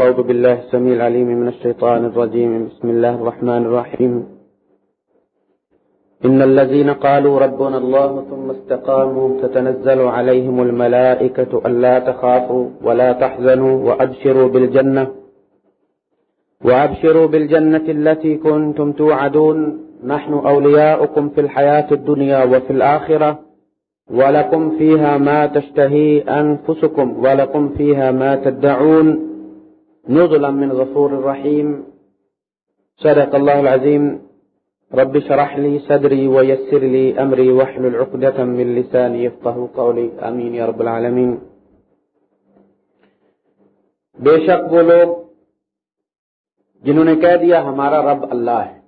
أعوذ بالله السميع العليم من الشيطان الرجيم. بسم الله الرحمن الرحيم. إن الذين قالوا ربنا الله ثم استقاموا تتنزل عليهم الملائكة ألا تخافوا ولا تحزنوا وأبشروا بالجنة وأبشروا بالجنة التي كنتم توعدون. نحن أولياؤكم في الحياة الدنيا وفي الآخرة، ولكم فيها ما تشتهي أنفسكم، ولكم فيها ما تدعون. نزلا من غفور رحيم صدق الله العظيم رب شرح لي صدري ويسر لي أمري واحلل عقدة من لساني يفقه قولي آمين يا رب العالمين بے شک وہ لوگ جنہوں نے کہہ دیا ہمارا رب اللہ ہے.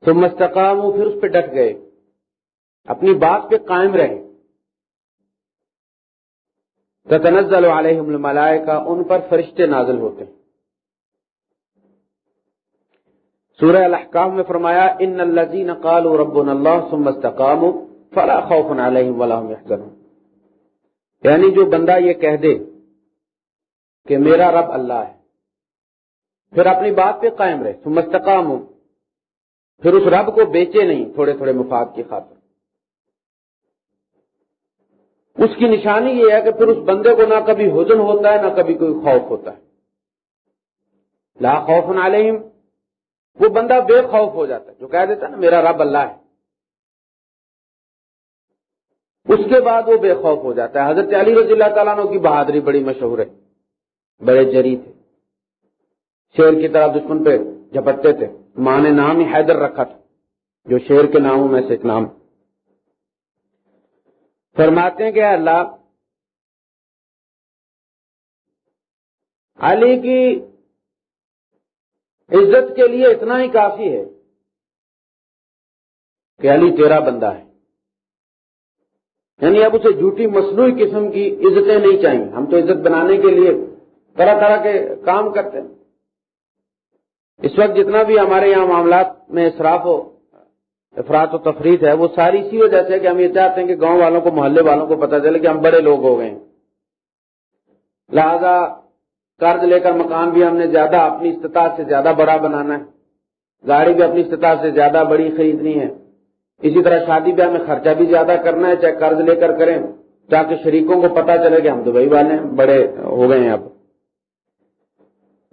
تو مستقام پھر اس پہ ڈٹ گئے. اپنی بات پہ قائم رہے. تتنزل علیہم الملائکہ، ان پر فرشتے نازل ہوتے ہیں۔ سورہ الاحکام میں فرمایا، ان الذین قالوا ربنا اللہ ثم استقاموا فلا خوف علیہم ولا هم يحزنون. یعنی جو بندہ یہ کہہ دے کہ میرا رب اللہ ہے، پھر اپنی بات پہ قائم رہے، ثم استقاموا، پھر اس رب کو بیچے نہیں، تھوڑے تھوڑے مفاد کی خاطر۔ اس کی نشانی یہ ہے کہ پھر اس بندے کو نہ کبھی حزن ہوتا ہے، نہ کبھی کوئی خوف ہوتا ہے۔ لا خوف علیہم۔ وہ بندہ بے خوف ہو جاتا ہے۔ جو کہہ دیتا ہے نا، میرا رب اللہ ہے۔ اس کے بعد وہ بے خوف ہو جاتا ہے۔ حضرت علی رضی اللہ تعالیٰ عنہ کی بہادری بڑی مشہور ہے۔ بڑے جری تھے۔ شیر کی طرح دشمن پہ جھپٹتے تھے۔ ماں نے نام ہی حیدر رکھا تھا۔ جو شیر کے ناموں میں سے ایک نام۔ فرماتے ہیں کہ اللہ، علی کی عزت کے لیے اتنا ہی کافی ہے کہ علی تیرا بندہ ہے۔ یعنی اب اسے جھوٹی مصنوعی قسم کی عزتیں نہیں چاہیے۔ ہم تو عزت بنانے کے لیے طرح طرح کے کام کرتے ہیں۔ اس وقت جتنا بھی ہمارے یہاں معاملات میں اصراف ہو افراد و تفریح ہے، وہ ساری اسی وجہ سے کہ ہم یہ چاہتے ہیں کہ گاؤں والوں کو، محلے والوں کو پتا چلے کہ ہم بڑے لوگ ہو گئے ہیں۔ لہذا قرض لے کر مکان بھی ہم نے زیادہ اپنی استطاعت سے زیادہ بڑا بنانا ہے۔ گاڑی بھی اپنی استطاعت سے زیادہ بڑی خریدنی ہے۔ اسی طرح شادی بیاہ میں خرچہ بھی زیادہ کرنا ہے، چاہے قرض لے کر کریں، تاکہ شریکوں کو پتا چلے کہ ہم دبئی والے ہیں، بڑے ہو گئے ہیں اب۔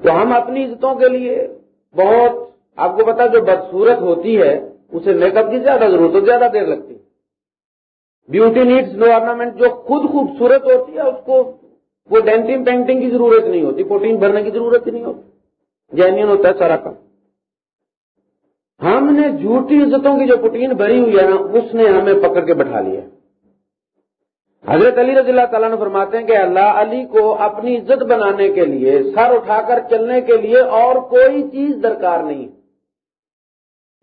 تو ہم اپنی عزتوں کے لیے بہت، آپ کو پتا جو بدسورت ہوتی ہے اسے میک اپ کی زیادہ ضرورت ہو زیادہ دیر لگتی بیوٹی نیڈس نو آرنامنٹ جو خود خوبصورت ہوتی ہے، اس کو وہ ڈینٹنگ پینٹنگ کی ضرورت نہیں ہوتی پروٹین بھرنے کی ضرورت ہی نہیں ہوتی۔ جینئن ہوتا ہے سارا کام۔ ہم نے جھوٹی عزتوں کی جو پروٹین بھری ہوئی ہے نا، اس نے ہمیں پکڑ کے بٹھا لیا۔ حضرت علی رضی اللہ تعالیٰ نے فرماتے ہیں کہ اللہ علی کو اپنی عزت بنانے کے لیے، سر اٹھا کر چلنے کے لیے اور کوئی چیز درکار نہیں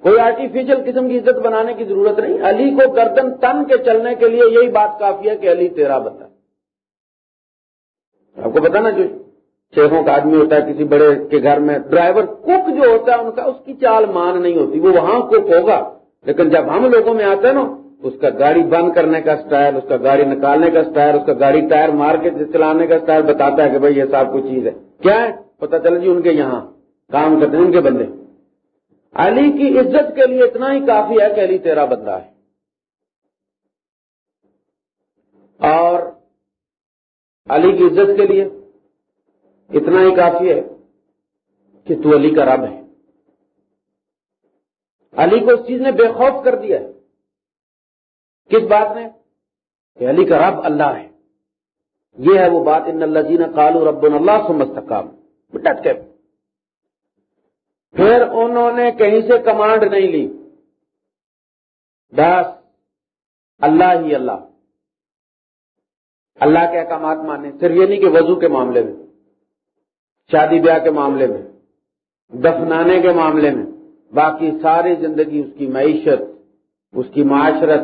کوئی آرٹیفیشل قسم کی عزت بنانے کی ضرورت نہیں۔ علی کو گردن تن کے چلنے کے لیے یہی بات کافی ہے کہ علی تیرا بندہ آپ کو پتا نا جو شیخوں کا آدمی ہوتا ہے، کسی بڑے کے گھر میں ڈرائیور کک جو ہوتا ہے، ان کا اس کی چال مان نہیں ہوتی، وہ وہاں کک ہوگا۔ لیکن جب ہم لوگوں میں آتے ہیں نا، اس کا گاڑی بند کرنے کا سٹائل، اس کا گاڑی نکالنے کا سٹائل، اس کا گاڑی ٹائر مار کے چلانے کا سٹائل بتاتا ہے کہ بھائی یہ سب کچھ چیز ہے۔ کیا ہے؟ پتا چلا جی ان کے یہاں کام کرتے ہیں، ان کے بندے۔ علی کی عزت کے لیے اتنا ہی کافی ہے کہ علی تیرا بندہ ہے۔ اور علی کی عزت کے لیے اتنا ہی کافی ہے کہ تو علی کا رب ہے۔ علی کو اس چیز نے بے خوف کر دیا ہے۔ کس بات نے؟ کہ علی کا رب اللہ ہے۔ یہ ہے وہ بات، ان اللہ جی نے کالو رب اللہ سے مستقام ڈٹ کے۔ پھر انہوں نے کہیں سے کمانڈ نہیں لی۔ بس۔ اللہ ہی اللہ۔ اللہ کے احکامات مانے صرف یہ نہیں کہ وضو کے معاملے میں، شادی بیاہ کے معاملے میں، دفنانے کے معاملے میں، باقی ساری زندگی اس کی معیشت، اس کی معاشرت،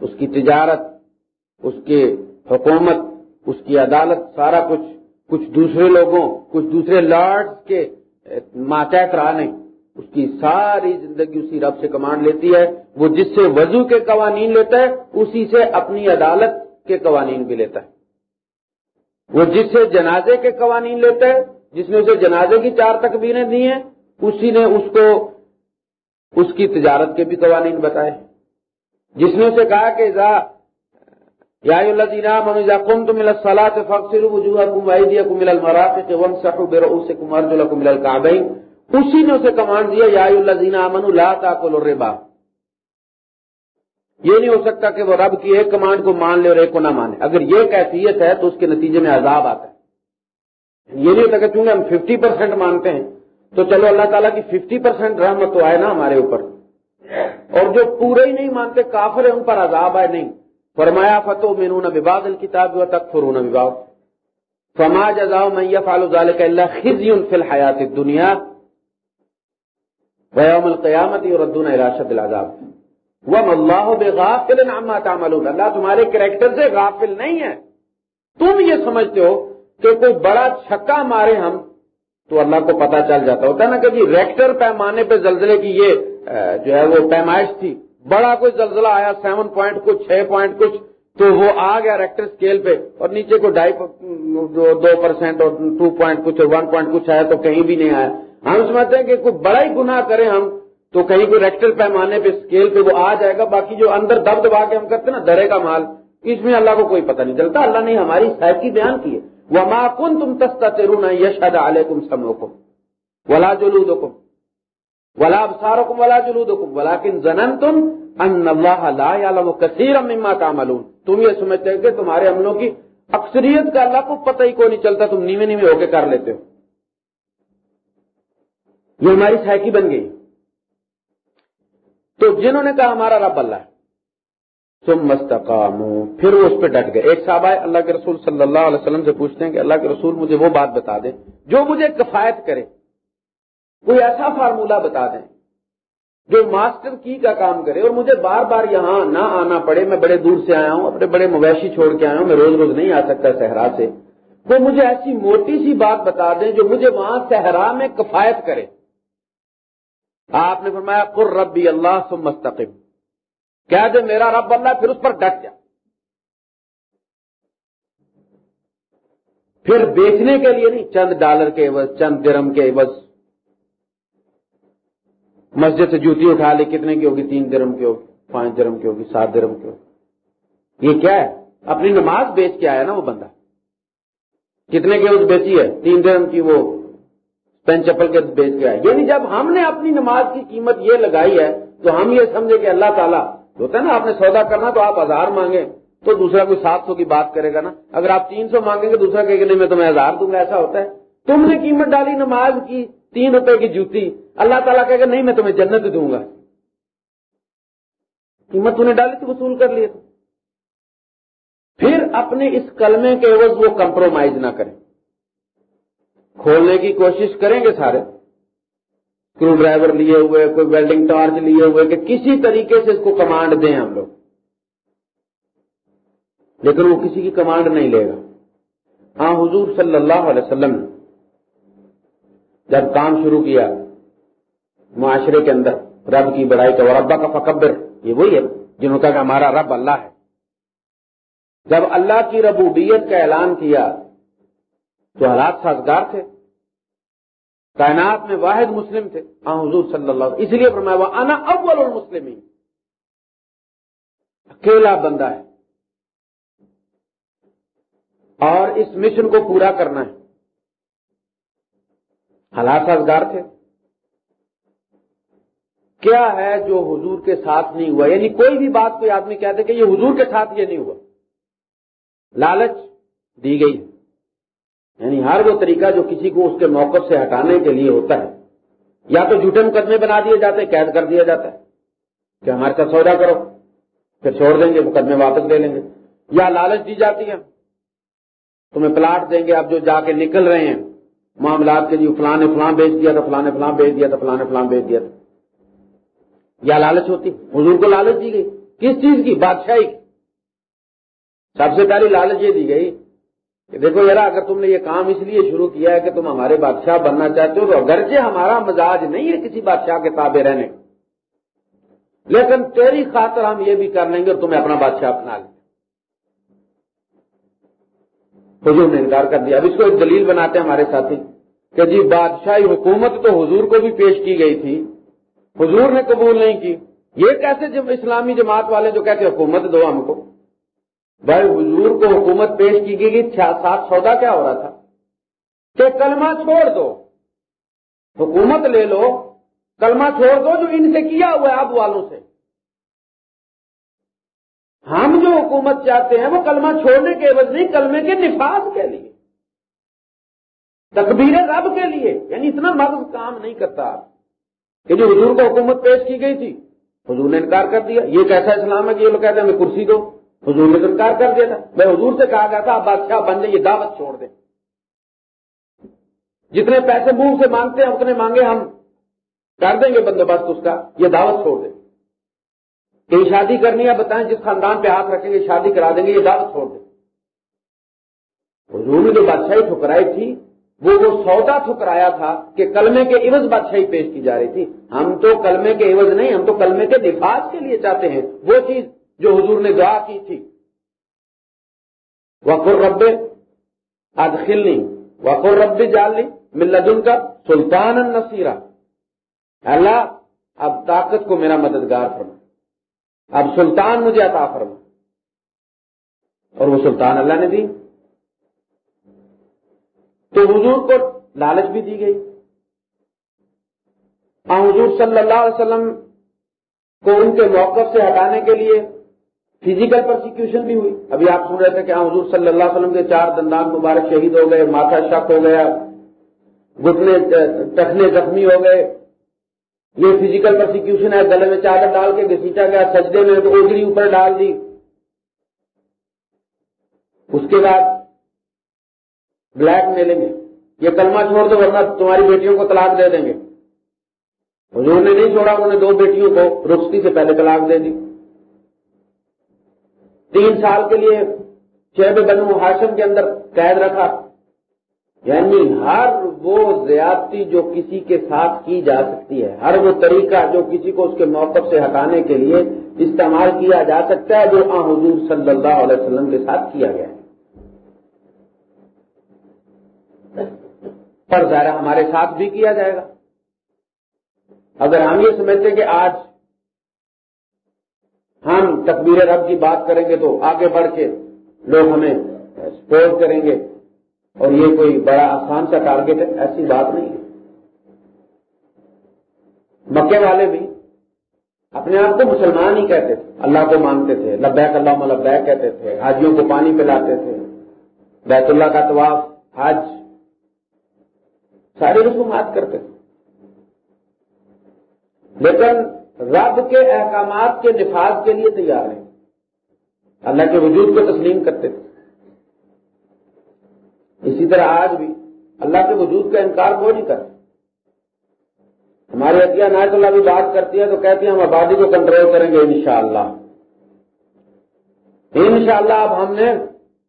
اس کی تجارت، اس کی حکومت، اس کی عدالت، سارا کچھ کچھ دوسرے لوگوں، کچھ دوسرے لارڈ کے ماتحت رہا نہیں، اس کی ساری زندگی اسی رب سے کمانڈ لیتی ہے، وہ جس سے وضو کے قوانین لیتا ہے، اسی سے اپنی عدالت کے قوانین بھی لیتا ہے۔ وہ جس سے جنازے کے قوانین لیتا ہے، جس نے اسے جنازے کی چار تکبیریں دی ہیں، اسی نے اس کو، اس کی تجارت کے بھی قوانین بتائے۔ جس نے اسے کہا کہ یا کم تم سلا فخر وجوہ کم واحدیا کو ملل مرافق ون سخو بے سے کمار جو کو اسی نے اسے کمانڈ دیا یا اللہ دینا لا تاکل الربا۔ یہ نہیں ہو سکتا کہ وہ رب کی ایک کمانڈ کو مان لے اور ایک کو نہ مانے۔ اگر یہ کیفیت ہے تو اس کے نتیجے میں عذاب آتا ہے۔ یہ نہیں ہوتا کہ چونکہ ہم ففٹی پرسینٹ مانتے ہیں، تو چلو اللہ تعالیٰ کی ففٹی پرسینٹ رحمت تو آئے نا ہمارے اوپر۔ اور جو پورے ہی نہیں مانتے، کافر ہیں، ان پر عذاب آئے نہیں۔ فرمایا فتو مینون بباد الکتاب و تک فرون بباؤ فماج ازاؤ میں فالو اللہ خزی فی الحیات دنیا ویوم القیامت اور ردون العذاب. وہ اللہ بے غافل عما تعملون. اللہ تمہارے کریکٹر سے غافل نہیں ہے. تم یہ سمجھتے ہو کہ کوئی بڑا چھکا مارے ہم تو اللہ کو پتا چل جاتا ہوتا ہے نا کہ جی ریکٹر پیمانے پہ زلزلے کی یہ جو ہے وہ پیمائش تھی۔ بڑا کوئی زلزلہ آیا سیون پوائنٹ کچھ، چھ پوائنٹ کچھ، تو وہ آ گیا ریکٹر اسکیل پہ اور نیچے کو ڈھائی دو پرسینٹ اور ٹو پوائنٹ کچھ اور ون پوائنٹ کچھ آیا تو کہیں بھی نہیں آیا۔ ہم سمجھتے ہیں کہ کوئی بڑا ہی گناہ کریں ہم، تو کہیں کوئی ریکٹر پیمانے پہ اسکیل پہ وہ آ جائے گا، باقی جو اندر دب دبا کے ہم کرتے ہیں نا درے کا مال، اس میں اللہ کو کوئی پتہ نہیں چلتا۔ اللہ نے ہماری صحت بیان کی ہے۔ وہ ماں کن تم تستا تیرونا یشد علیکم سموکم ولا جلودکم ولا ابصارکم ولا جلودکم ولکن ظننتم ان اللہ لا یعلم کثیرا مما تعملون۔ تم یہ سمجھتے ہیں کہ تمہارے عملوں کی اکثریت کا اللہ کو پتہ ہی کوئی نہیں چلتا، تم نیوے نیوے ہو کے کر لیتے ہو۔ یہ ہماری سائکی بن گئی۔ تو جنہوں نے کہا ہمارا رب اللہ ہے تم مستقام پھر وہ اس پہ ڈٹ گئے۔ ایک صاحب آئے اللہ کے رسول صلی اللہ علیہ وسلم سے پوچھتے ہیں کہ اللہ کے رسول مجھے وہ بات بتا دیں جو مجھے کفایت کرے۔ کوئی ایسا فارمولہ بتا دیں جو ماسٹر کی کا کام کرے اور مجھے بار بار یہاں نہ آنا پڑے، میں بڑے دور سے آیا ہوں، اپنے بڑے مویشی چھوڑ کے آیا ہوں، میں روز روز نہیں آ سکتا صحرا سے۔ وہ مجھے ایسی موٹی سی بات بتا دیں جو مجھے وہاں صحرا میں کفایت کرے۔ آپ نے فرمایا قر ربی اللہ سم مستقم کیا دے، میرا رب اللہ پھر اس پر ڈٹ جا۔ پھر بیچنے کے لیے نہیں، چند ڈالر کے عوض، چند درم کے عوض۔ مسجد سے جوتی اٹھا لی کتنے کی ہوگی؟ تین درم کی ہوگی، پانچ درم کی ہوگی، سات درم کی ہوگی۔ یہ کیا ہے؟ اپنی نماز بیچ کے آیا نا وہ بندہ؟ کتنے کی بیچی ہے؟ تین درم کی وہ پین چپل کے بیچ کے آئے یعنی جب ہم نے اپنی نماز کی قیمت یہ لگائی ہے، تو ہم یہ سمجھے کہ اللہ تعالیٰ، ہوتا ہے نا، آپ نے سودا کرنا تو آپ ہزار مانگے تو دوسرا کوئی سات سو کی بات کرے گا نا۔ اگر آپ تین سو مانگیں گے، دوسرا کہ نہیں، میں تمہیں ہزار دوں گا، ایسا ہوتا ہے۔ تم نے قیمت ڈالی نماز کی تین روپے کی جوتی۔ اللہ تعالیٰ کہے گا، نہیں، میں تمہیں جنت دوں گا۔ قیمت نے ڈالی تھی وصول کر لیے۔ پھر اپنے اس کلمے کے عوض وہ کمپرومائز نہ کریں۔ کھولنے کی کوشش کریں گے سارے۔ اسکرو ڈرائیور لیے ہوئے، کوئی ویلڈنگ ٹارچ لیے ہوئے، کہ کسی طریقے سے اس کو کمانڈ دیں ہم لوگ۔ لیکن وہ کسی کی کمانڈ نہیں لے گا۔ ہاں حضور صلی اللہ علیہ وسلم نے جب کام شروع کیا معاشرے کے اندر، رب کی بڑائی کا ربا کا فکبر، یہ وہی ہے جنہوں کا کہ ہمارا رب اللہ ہے۔ جب اللہ کی ربوبیت کا اعلان کیا، تو حالات سازگار تھے۔ کائنات میں واحد مسلم تھے۔ ہاں حضور صلی اللہ علیہ اس لیے فرمایا، وہ آنا اول المسلم اکیلا بندہ ہے۔ اور اس مشن کو پورا کرنا ہے۔ حالات سازگار تھے۔ کیا ہے جو حضور کے ساتھ نہیں ہوا؟ یعنی کوئی بھی بات کوئی آدمی کہتے کہ یہ حضور کے ساتھ یہ نہیں ہوا۔ لالچ دی گئی۔ یعنی ہر وہ طریقہ جو کسی کو اس کے موقف سے ہٹانے کے لیے ہوتا ہے۔ یا تو جھوٹے مقدمے بنا دیے جاتے ہیں، قید کر دیا جاتا ہے کہ ہمارے ساتھ سودا کرو، پھر چھوڑ دیں گے، مقدمے واپس لے لیں گے۔ یا لالچ دی جاتی ہے، تمہیں پلاٹ دیں گے۔ اب جو جا کے نکل رہے ہیں معاملات کے لیے فلاں نے فلاں بیچ دیا تھا فلاں نے فلاں بیچ دیا تھا فلاں نے فلاں بیچ دیا تھا یا لالچ ہوتی۔ حضور کو لالچ دی گئی۔ کس چیز کی؟ بادشاہی کی۔ سب سے پہلی لالچ یہ دی گئی کہ دیکھو ذرا اگر تم نے یہ کام اس لیے شروع کیا ہے کہ تم ہمارے بادشاہ بننا چاہتے ہو تو اگرچہ ہمارا مزاج نہیں ہے کسی بادشاہ کے تابع رہنے۔ لیکن تیری خاطر ہم یہ بھی کر لیں گے اور تمہیں اپنا بادشاہ اپنا لیں۔ حضور نے انکار کر دیا۔ اب اس کو ایک دلیل بناتے ہیں ہمارے ساتھی کہ جی بادشاہی حکومت تو حضور کو بھی پیش کی گئی تھی۔ حضور نے قبول نہیں کی۔ یہ کیسے جب اسلامی جماعت والے جو کہتے حکومت دو ہم کو۔ بھائی، حضور کو حکومت پیش کی گئی سات سودا کیا ہو رہا تھا؟ کہ کلمہ چھوڑ دو۔ حکومت لے لو، کلمہ چھوڑ دو جو ان سے کیا ہوا ہے اب والوں سے۔ ہم جو حکومت چاہتے ہیں وہ کلمہ چھوڑنے کے عوض نہیں، کلمے کے نفاذ کے لیے۔ تکبیر رب کے لیے۔ یعنی اتنا مغز کام نہیں کرتا۔ کہ جو حضور کو حکومت پیش کی گئی تھی، حضور نے انکار کر دیا۔ یہ کیسا اسلام ہے کہ یہ لوگ کہتے ہیں ہمیں کرسی دو؟ حضور نے انکار کر دیا تھا۔ میں حضور سے کہا گیا تھا آپ بادشاہ بن جائیں یہ دعوت چھوڑ دیں۔ جتنے پیسے منہ سے مانگتے ہیں، اتنے مانگے ہم۔ کر دیں گے بندوبست اس کا۔ یہ دعوت چھوڑ دیں۔ کہیں شادی کرنی ہے بتائیں جس خاندان پہ ہاتھ رکھیں گے، شادی کرا دیں گے، یہ دعوت چھوڑ دیں۔ حضور نے جو بادشاہی ٹھکرائی تھی، وہ وہ سودا ٹھکرایا تھا کہ کلمے کے عوض بادشاہی پیش کی جا رہی تھی۔ ہم تو کلمے کے عوض نہیں، ہم تو کلمے کے نفاذ کے لیے چاہتے ہیں۔ وہ چیز جو حضور نے دعا کی تھی۔ وقر رب آج کھلنی وقر رب جالنی ملدن کا سلطان النصیرہ اللہ، اب طاقت کو میرا مددگار فرما۔ اب سلطان مجھے عطا فرما اور وہ سلطان اللہ نے دی۔ تو حضور کو لالچ بھی دی گئی۔ حضور صلی اللہ علیہ وسلم کو ان کے موقف سے ہٹانے کے لیے فزیکل پرسیکیوشن بھی ہوئی۔ ابھی آپ سن رہے تھے کہ حضور صلی اللہ علیہ وسلم کے چار دندان مبارک شہید ہو گئے، ماتھا شک ہو گیا، گھٹنے ٹکنے زخمی ہو گئے۔ یہ فزیکل پرسیکیوشن ہے، گلے میں چادر ڈال کے گسیٹا گیا، سجدے میں تو اوگری اوپر ڈال دی۔ اس کے بعد بلیک میلیں گے یہ کلمہ چھوڑ دو ورنہ تمہاری بیٹیوں کو طلاق دے دیں گے۔ حضور نے نہیں چھوڑا، انہوں نے دو بیٹیوں کو رخصتی سے پہلے طلاق دے دی۔ تین سال کے لیے شہب بنو ہاشم کے اندر قید رکھا۔ یعنی ہر وہ زیادتی جو کسی کے ساتھ کی جا سکتی ہے، ہر وہ طریقہ جو کسی کو اس کے موقف سے ہٹانے کے لیے استعمال کیا جا سکتا ہے، جو آ حضور صلی اللہ علیہ وسلم کے ساتھ کیا گیا ہے۔ پر ظاہر ہمارے ساتھ بھی کیا جائے گا۔ اگر ہم یہ سمجھتے کہ آج ہم تکبیر رب کی بات کریں گے تو آگے بڑھ کے لوگ ہمیں سپورٹ کریں گے۔ اور یہ کوئی بڑا آسان سا ٹارگیٹ ہے، ایسی بات نہیں ہے۔ مکے والے بھی اپنے آپ کو مسلمان ہی کہتے تھے، اللہ کو مانتے تھے، لبیک اللہ لبیک کہتے تھے، حاجیوں کو پانی پلاتے تھے، بیت اللہ کا طواف، حج، ساری رسومات کرتے تھے۔ لیکن رب کے احکامات کے نفاذ کے لیے تیار ہیں۔ اللہ کے وجود کو تسلیم کرتے تھے۔ اسی طرح آج بھی اللہ کے وجود کا انکار کوئی نہیں کرتا۔ ہماری عطیہ نائت اللہ بھی بات کرتی ہے تو کہتی ہیں ہم آبادی کو کنٹرول کریں گے انشاءاللہ۔ انشاءاللہ اب ہم نے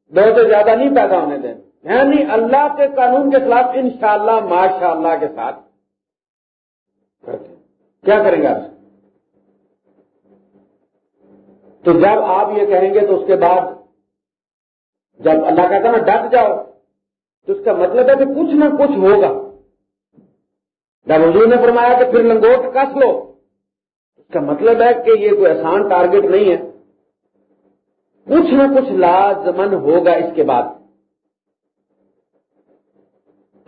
دو سے زیادہ نہیں پیدا ہونے دیں۔ یعنی اللہ کے قانون کے خلاف انشاءاللہ، ماشاءاللہ اللہ کے ساتھ کیا کریں گے آپ؟ تو جب آپ یہ کہیں گے تو اس کے بعد جب اللہ کہتا نا، ڈٹ جاؤ۔ تو اس کا مطلب ہے کہ کچھ نہ کچھ ہوگا۔ جب حضور نے فرمایا کہ پھر لنگوٹ کس لو، اس کا مطلب ہے کہ یہ کوئی آسان ٹارگیٹ نہیں ہے۔ کچھ نہ کچھ لازمن ہوگا اس کے بعد۔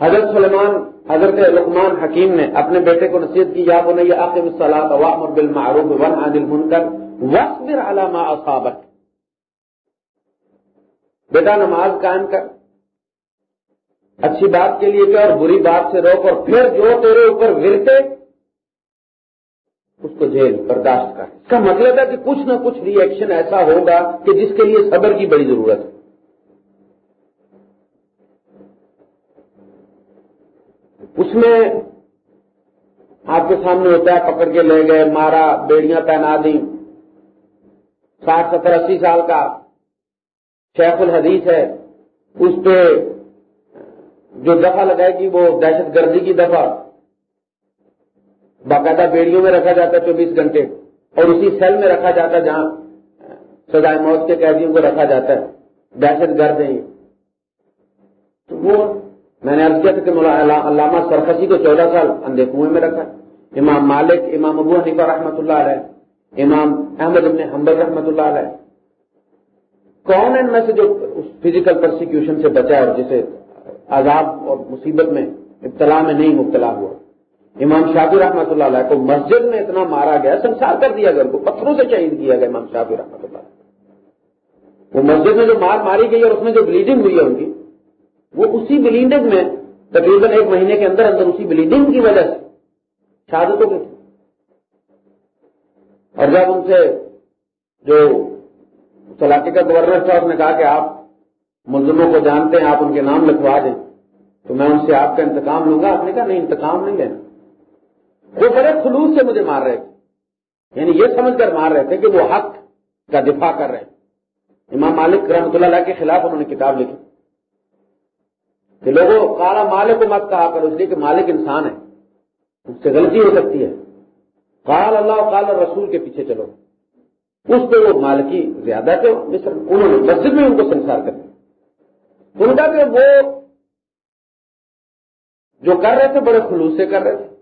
حضرت سلمان حضرت لقمان حکیم نے اپنے بیٹے کو نصیحت کی، یا بنیا عاقب الصلاۃ وامر بالمعروف ون عن المنکر واصبر على ما بیٹا، نماز قائم کر۔ اچھی بات کے لیے کیا اور بری بات سے روک اور پھر جو تیرے اوپر ورتے، اس کو جیل برداشت کر۔ اس کا مطلب ہے کہ کچھ نہ کچھ ری ایکشن ایسا ہوگا کہ جس کے لیے صبر کی بڑی ضرورت ہے۔ اس میں آپ کے سامنے ہوتا ہے، پکڑ کے لے گئے، مارا، بیڑیاں پہنا دی ساٹھ، ستر، اسی سال کا شیخ الحدیث ہے، اس پہ جو دفعہ لگائے گی وہ دہشت گردی کی دفعہ باقاعدہ بیڑیوں میں رکھا جاتا ہے چوبیس گھنٹے اور اسی سیل میں رکھا جاتا ہے جہاں سزائے موت کے قیدیوں کو رکھا جاتا ہے۔ دہشت گرد ہیں وہ میں نے عرض کیا تھا کہ علامہ سرخسی کو چودہ سال اندھے کنویں میں رکھا۔ امام مالک، امام ابو حنیفہ رحمۃ اللہ علیہ، امام احمد ابن حمبر رحمۃ اللہ علیہ۔ کون ان میں سے جو فزیکل پرسیکیوشن سے بچا اور جسے عذاب اور مصیبت میں ابتلا میں نہیں مبتلا ہوا۔ امام شافی رحمۃ اللہ علیہ کو مسجد میں اتنا مارا گیا، سنسار کر دیا گیا ان کو، پتھروں سے شہید کیا گیا امام شافی رحمۃ اللہ وہ مسجد میں جو مار ماری گئی اور اس میں جو بلیڈنگ ہوئی ہے ان کی، وہ اسی بلیڈنگ میں، تقریباً ایک مہینے کے اندر اندر اسی بلیڈنگ کی وجہ سے شہادتوں کی اور جب ان سے جو علاقے کا گورنر تھا، اس نے کہا کہ آپ ملزموں کو جانتے ہیں، آپ ان کے نام لکھوا دیں۔ تو میں ان سے آپ کا انتقام لوں گا۔ آپ نے کہا، نہیں، انتقام نہیں لینا۔ وہ بڑے خلوص سے مجھے مار رہے تھے۔ یعنی یہ سمجھ کر مار رہے تھے کہ وہ حق کا دفاع کر رہے ہیں۔ امام مالک رحمۃ اللہ علیہ کے خلاف انہوں نے کتاب لکھی۔ کہ لوگوں کالا مالک کو مت کہا کرو، اس لیے کہ مالک انسان ہے۔ اس سے غلطی ہو سکتی ہے۔ قال اللہ، قال رسول کے پیچھے چلو۔ اس پہ وہ مالکی زیادہ تھے۔ انہوں نے مسجد میں ان کو سنسار کر دیا ان کہ وہ جو کر رہے تھے بڑے خلوص سے کر رہے تھے۔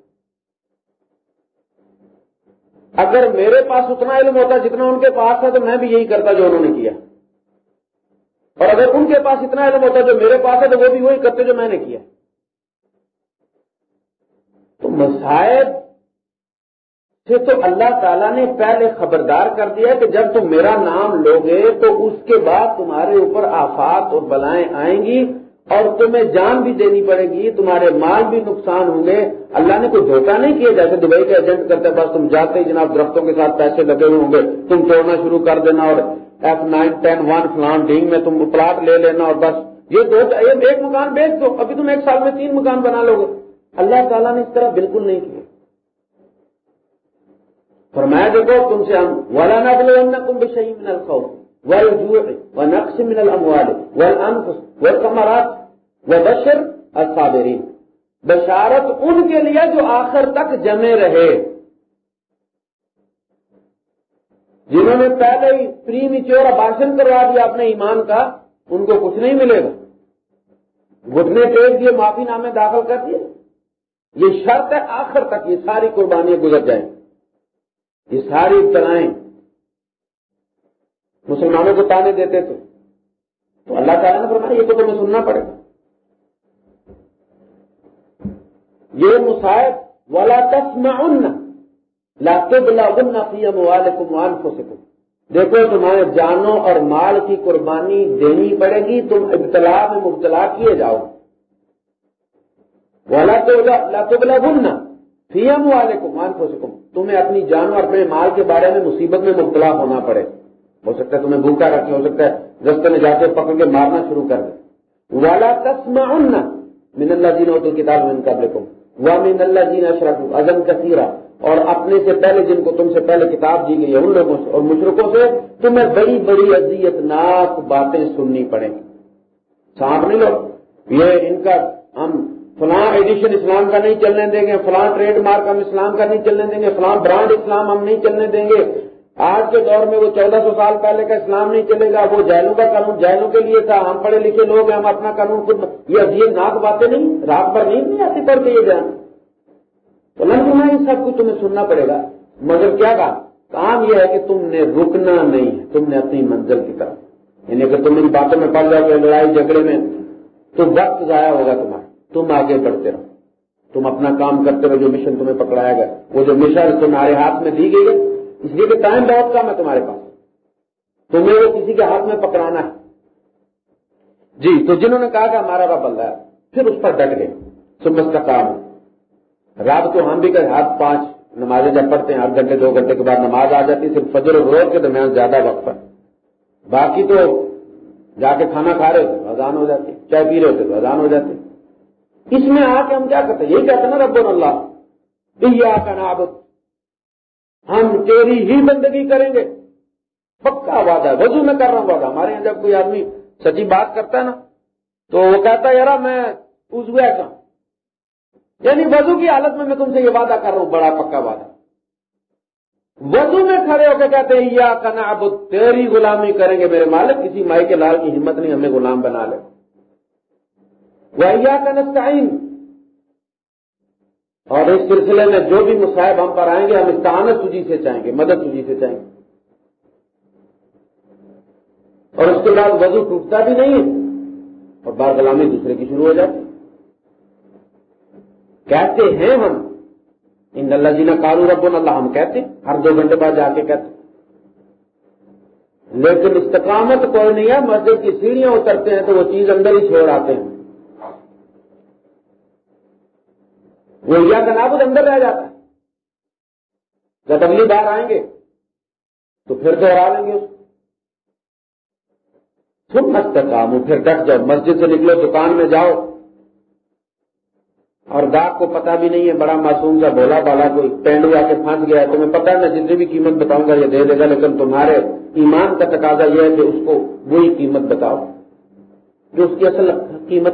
اگر میرے پاس اتنا علم ہوتا جتنا ان کے پاس تھا تو میں بھی یہی کرتا جو انہوں نے کیا۔ اور اگر ان کے پاس اتنا علم ہوتا جو میرے پاس ہے تو وہ بھی وہی کرتے جو میں نے کیا۔ تو مسائب سے تو اللہ تعالیٰ نے پہلے خبردار کر دیا کہ جب تم میرا نام لوگے تو اس کے بعد تمہارے اوپر آفات اور بلائیں آئیں گی اور تمہیں جان بھی دینی پڑے گی، تمہارے مال بھی نقصان ہوں گے۔ اللہ نے کوئی دھوکہ نہیں کیا؟ جیسے دبئی کے ایجنٹ کرتے بس تم جاتے ہی جناب درختوں کے ساتھ پیسے لگے ہوئے ہوں گے۔ تم توڑنا شروع کر دینا اور ایف نائن ٹین ون فلان ڈینگ میں تم پلاٹ لے لینا اور بس۔ یہ دو ایک مکان بیچ دو، ابھی تم ایک سال میں تین مکان بنا لو گے۔ اللہ تعالیٰ نے اس طرح بالکل نہیں کیا۔ فرمایا دیکھو تم سے ہم، ولا نبل کم بشئی من الخوف والجوع ونقص من الاموال والانفس والثمرات وبشر الصابرین بشارت ان کے لیے جو آخر تک جمے رہے۔ جنہوں نے پہلے ہی پری میچور بھاشن کروا دیا اپنے ایمان کا، ان کو کچھ نہیں ملے گا۔ گھٹنے ٹیک دیے، معافی نامے داخل کر دیے۔ یہ شرط ہے آخر تک یہ ساری قربانیاں گزر جائیں۔ یہ ساری ابتلائیں مسلمانوں کو تانے دیتے تھے تو اللہ تعالیٰ نے فرمایا، یہ تو تمہیں سننا پڑے گا۔ یہ مسائب والا تسم لاطب لاغن فیم والم وانفسکم دیکھو، تمہارے جانوں اور مال کی قربانی دینی پڑے گی، تم ابتلا میں مبتلا کیے جاؤ۔ بلا بننا فیم والے کو مان سکم تمہیں اپنی جان اور اپنے مال کے بارے میں مصیبت میں مبتلا ہونا پڑے۔ ہو سکتا ہے تمہیں بھوکا رکھے، ہو سکتا ہے رستے میں جاتے پکڑ کے مارنا شروع کر دے۔ والا تسما من اللہ جی نے کتاب میں قبل کو وہ من اللہ جی نے اشرف ازم کثیرہ اور اپنے سے پہلے جن کو تم سے پہلے کتاب دی گئی ہے، ان لوگوں سے اور مشرقوں سے تمہیں بڑی بڑی اذیت ناک باتیں سننی پڑیں۔ گی سانپ نہیں لو یہ ان کا ہم فلاں ایڈیشن اسلام کا نہیں چلنے دیں گے، فلاں ٹریڈ مارک ہم اسلام کا نہیں چلنے دیں گے، فلاں برانڈ اسلام ہم نہیں چلنے دیں گے۔ آج کے دور میں وہ چودہ سو سال پہلے کا اسلام نہیں چلے گا، وہ جیلوں کا قانون جیلوں کے لیے تھا۔ ہم پڑھے لکھے لوگ ہیں، ہم اپنا قانون خود یہ ناک باتیں نہیں، رات بھر نہیں آتی پڑھ کے یہ بیان۔ تو لگنا سب کچھ تمہیں سننا پڑے گا۔ مگر کیا کہا؟ کام یہ ہے کہ تم نے رکنا نہیں ہے، تم نے اپنی منزل کی طرف۔ یعنی اگر تم ان باتوں میں پڑ جاؤ گے لڑائی جھگڑے میں، تو وقت ضائع ہوگا تمہارا۔ تم آگے بڑھتے رہو۔ تم اپنا کام کرتے رہو، جو مشن تمہیں پکڑایا گیا۔ وہ جو مشن تمہارے ہاتھ میں دی گئی ہے، اس لیے کہ ٹائم بہت کم ہے تمہارے پاس۔ تمہیں وہ کسی کے ہاتھ میں پکڑانا ہے۔ جی تو جنہوں نے کہا کہ ہمارا رب اللہ ہے، پھر اس پر ڈٹ گئے۔ سمجھ کا کام ہے رات کو ہم بھی کہ ہاتھ پانچ نمازیں جب پڑھتے ہیں آٹھ گھنٹے، دو گھنٹے کے بعد نماز آ جاتی صرف فجر اور روز کے درمیان زیادہ وقت ہے باقی تو جا کے کھانا کھا رہے تھے اذان ہو جاتی چائے پی رہے تھے تو اذان ہو جاتی اس میں آ کے ہم کیا کرتے یہی کہتے نا رب اللہ کا نابت ہم تیری ہی بندگی کریں گے۔ پکا وعدہ ہے وضو میں کر رہا ہوں وعدہ۔ ہمارے یہاں جب کوئی آدمی سچی بات کرتا ہے نا، تو وہ کہتا ہے یار میں اس کا یعنی وضو کی حالت میں میں تم سے یہ وعدہ کر رہا ہوں، بڑا پکا وعدہ۔ وضو میں کھڑے ہو کے کہتے ہیں یا کنا اب تیری غلامی کریں گے میرے مالک، کسی مائی کے لال کی ہمت نہیں، ہمیں غلام بنا لے۔ ویا کا اور اس سلسلے میں جو بھی مصائب ہم پر آئیں گے، ہم استعانت تجھی سے چاہیں گے، مدد تجھی سے چاہیں گے۔ اور اس کے بعد وضو ٹوٹتا بھی نہیں ہے، اور بار غلامی دوسرے کی شروع ہو جاتی کہتے ہیں ہم، ان اللہ جینا کارو رب اللہ ہم کہتے ہر دو گھنٹے بعد جا کے کہتے لیکن استقامت کوئی نہیں ہے مسجد کی سیڑھیاں اترتے ہیں تو وہ چیز اندر ہی چھوڑ آتے ہیں۔ وہ یا کا نابود اندر رہ جاتا ہے۔ جب اگلی بار آئیں گے، تو پھر دوہرا لیں گے اس۔ کو مست کام پھر ڈٹ جاؤ، مسجد سے نکلو، دکان میں جاؤ۔ اور گاہک کو پتا بھی نہیں ہے، بڑا معصوم سا بولا بالا کوئی پینڈ آ کے پھنس گیا ہے۔ تمہیں پتا میں جتنی بھی قیمت بتاؤں گا، یہ دے دے گا، لیکن تمہارے ایمان کا تقاضا یہ ہے کہ اس کو وہی قیمت بتاؤ۔ جو اس کی اصل قیمت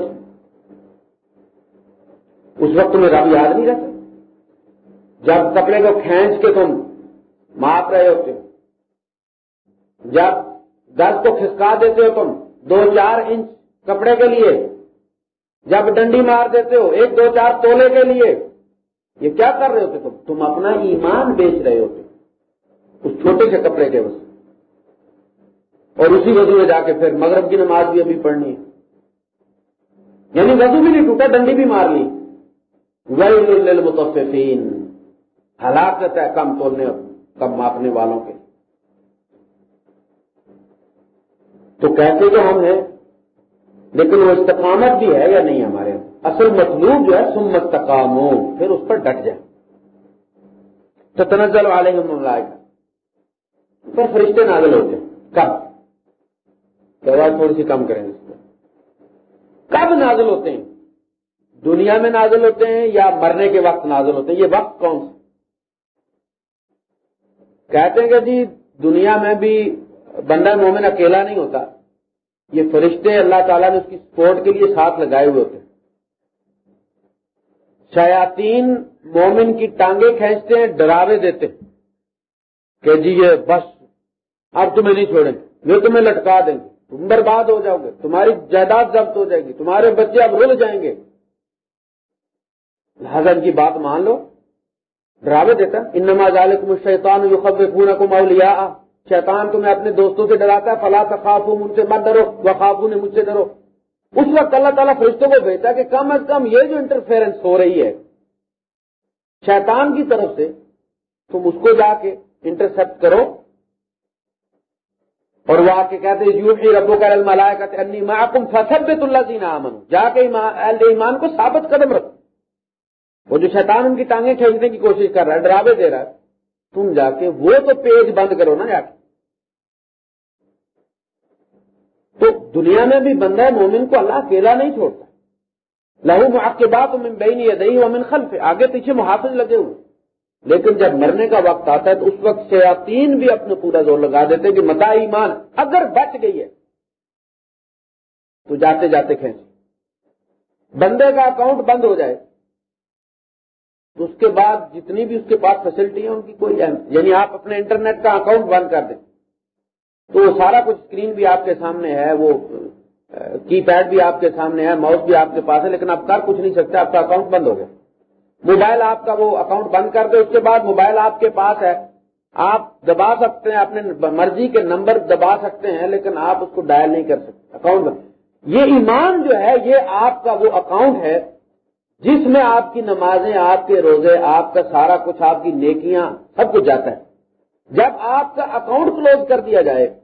اس وقت تمہیں رب یاد نہیں رہتا؟ جب کپڑے کو کھینچ کے تم ماپ رہے ہوتے جب دس کو کھسکا دیتے ہو تم دو چار انچ کپڑے کے لیے، جب ڈنڈی مار دیتے ہو ایک دو چار تولے کے لیے، یہ کیا کر رہے ہوتے تم؟ تم اپنا ایمان بیچ رہے ہوتے اس چھوٹے سے کپڑے کے بس اور اسی وضو میں جا کے پھر مغرب کی نماز بھی ابھی پڑھنی ہے۔ یعنی وضو بھی نہیں ٹوٹا، ڈنڈی بھی مار لی۔ وہی متفقین ہلاکت ہے کم تولنے کم ماپنے والوں کے۔ تو کہتے تو ہم ہیں، لیکن وہ استقامت بھی ہے یا نہیں ہمارے؟ اصل مطلوب جو ہے سمت تقام پھر اس پر ڈٹ جائے تو تنزل والے مملائے پر فرشتے نازل ہوتے ہیں۔ کب؟ دوائی تھوڑی سی کم کریں اس کو کب نازل ہوتے ہیں؟ دنیا میں نازل ہوتے ہیں یا مرنے کے وقت نازل ہوتے ہیں؟ یہ وقت کون سا؟ کہتے ہیں کہ جی دنیا میں بھی بندہ مومن اکیلا نہیں ہوتا۔ یہ فرشتے اللہ تعالیٰ نے اس کی سپورٹ کے لیے ساتھ لگائے ہوئے ہوتے ہیں۔ شیاتین مومن کی ٹانگیں کھینچتے ہیں، ڈراوے دیتے ہیں کہ جی یہ بس، اب تمہیں نہیں چھوڑیں گے یہ تمہیں لٹکا دیں گے، تم برباد ہو جاؤ گے، تمہاری جائیداد ضبط ہو جائے گی، تمہارے بچے اب رل جائیں گے۔ لہٰذا ان کی بات مان لو، ڈراوے دیتا ان نماز عالم الشیطان جو کو مولیا شیطان تمہیں اپنے دوستوں سے ڈراتا ہے فلاں خاف ہوں مجھ سے مت ڈرو وہ نے مجھ سے ڈرو۔ اس وقت اللہ تعالیٰ فرشتوں کو بھیجتا کہ کم از کم یہ جو انٹرفیئرنس ہو رہی ہے، شیطان کی طرف سے تم اس کو جا کے انٹرسپٹ کرو۔ اور وہ آ کے کہتے یو ربو کا المایا انی محکم فصب اللہ جی جا کے ایمان کو ثابت قدم رکھو۔ وہ جو شیطان ان کی ٹانگیں کھینچنے کی کوشش کر رہا ہے، ڈراوے دے رہا ہے، تم جا کے وہ تو پیج بند کرو نا جا کے۔ تو دنیا میں بھی بندہ مومن کو اللہ اکیلا نہیں چھوڑتا۔ لہو آپ کے بعد تم بہن یا دہی امن خلف آگے پیچھے محافظ لگے ہوئے۔ لیکن جب مرنے کا وقت آتا ہے تو اس وقت شیاتین بھی اپنا پورا زور لگا دیتے کہ متا ایمان اگر بچ گئی ہے، تو جاتے جاتے کھینچ۔ بندے کا اکاؤنٹ بند ہو جائے۔ اس کے بعد جتنی بھی اس کے پاس فیسلٹی ہیں، ان کی کوئی یعنی آپ اپنے انٹرنیٹ کا اکاؤنٹ بند کر دیں۔ تو سارا کچھ اسکرین بھی آپ کے سامنے ہے، وہ کی پیڈ بھی آپ کے سامنے ہے ماؤس بھی آپ کے پاس ہے، لیکن آپ کر کچھ نہیں سکتے، آپ کا اکاؤنٹ بند ہو گیا۔ موبائل آپ کا وہ اکاؤنٹ بند کر دے اس کے بعد موبائل آپ کے پاس ہے۔ آپ دبا سکتے ہیں، اپنے مرضی کے نمبر دبا سکتے ہیں، لیکن آپ اس کو ڈائل نہیں کر سکتے اکاؤنٹ بند۔ یہ ایمان جو ہے، یہ آپ کا وہ اکاؤنٹ ہے جس میں آپ کی نمازیں، آپ کے روزے، آپ کا سارا کچھ، آپ کی نیکیاں، سب کچھ جاتا ہے۔ جب آپ کا اکاؤنٹ کلوز کر دیا جائے،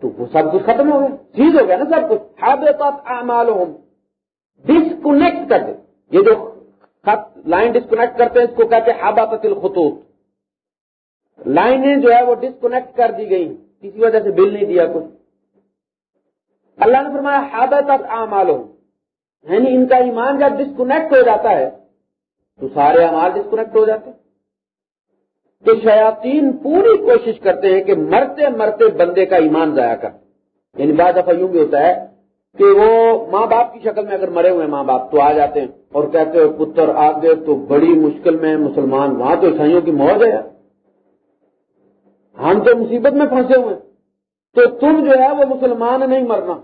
تو وہ سب کچھ ختم ہو گیا۔ چیز ہو گیا نا سب کچھ۔ اعمال ڈسکنیکٹ کر دے یہ جو خط، لائن ڈسکنیکٹ کرتے ہیں، اس کو کہتے ہیں آباط الخطوط۔ لائنیں جو ہے وہ ڈسکنیکٹ کر دی گئی کسی وجہ سے بل نہیں دیا کچھ۔ اللہ نے فرمایا حابت اعمال یعنی ان کا ایمان جب ڈسکنیکٹ ہو جاتا ہے، تو سارے امال ڈسکنیکٹ ہو جاتے ہیں۔ تو شیاطین پوری کوشش کرتے ہیں کہ مرتے مرتے بندے کا ایمان ضائع کر یعنی بعض دفعہ یوں بھی ہوتا ہے کہ وہ ماں باپ کی شکل میں اگر مرے ہوئے ماں باپ تو آ جاتے ہیں اور کہتے ہیں، پتر آ گئے تو بڑی مشکل میں مسلمان وہاں تو عیسائیوں کی موت ہے ہم تو مصیبت میں پھنسے ہوئے تو تم جو ہے وہ مسلمان نہیں مرنا۔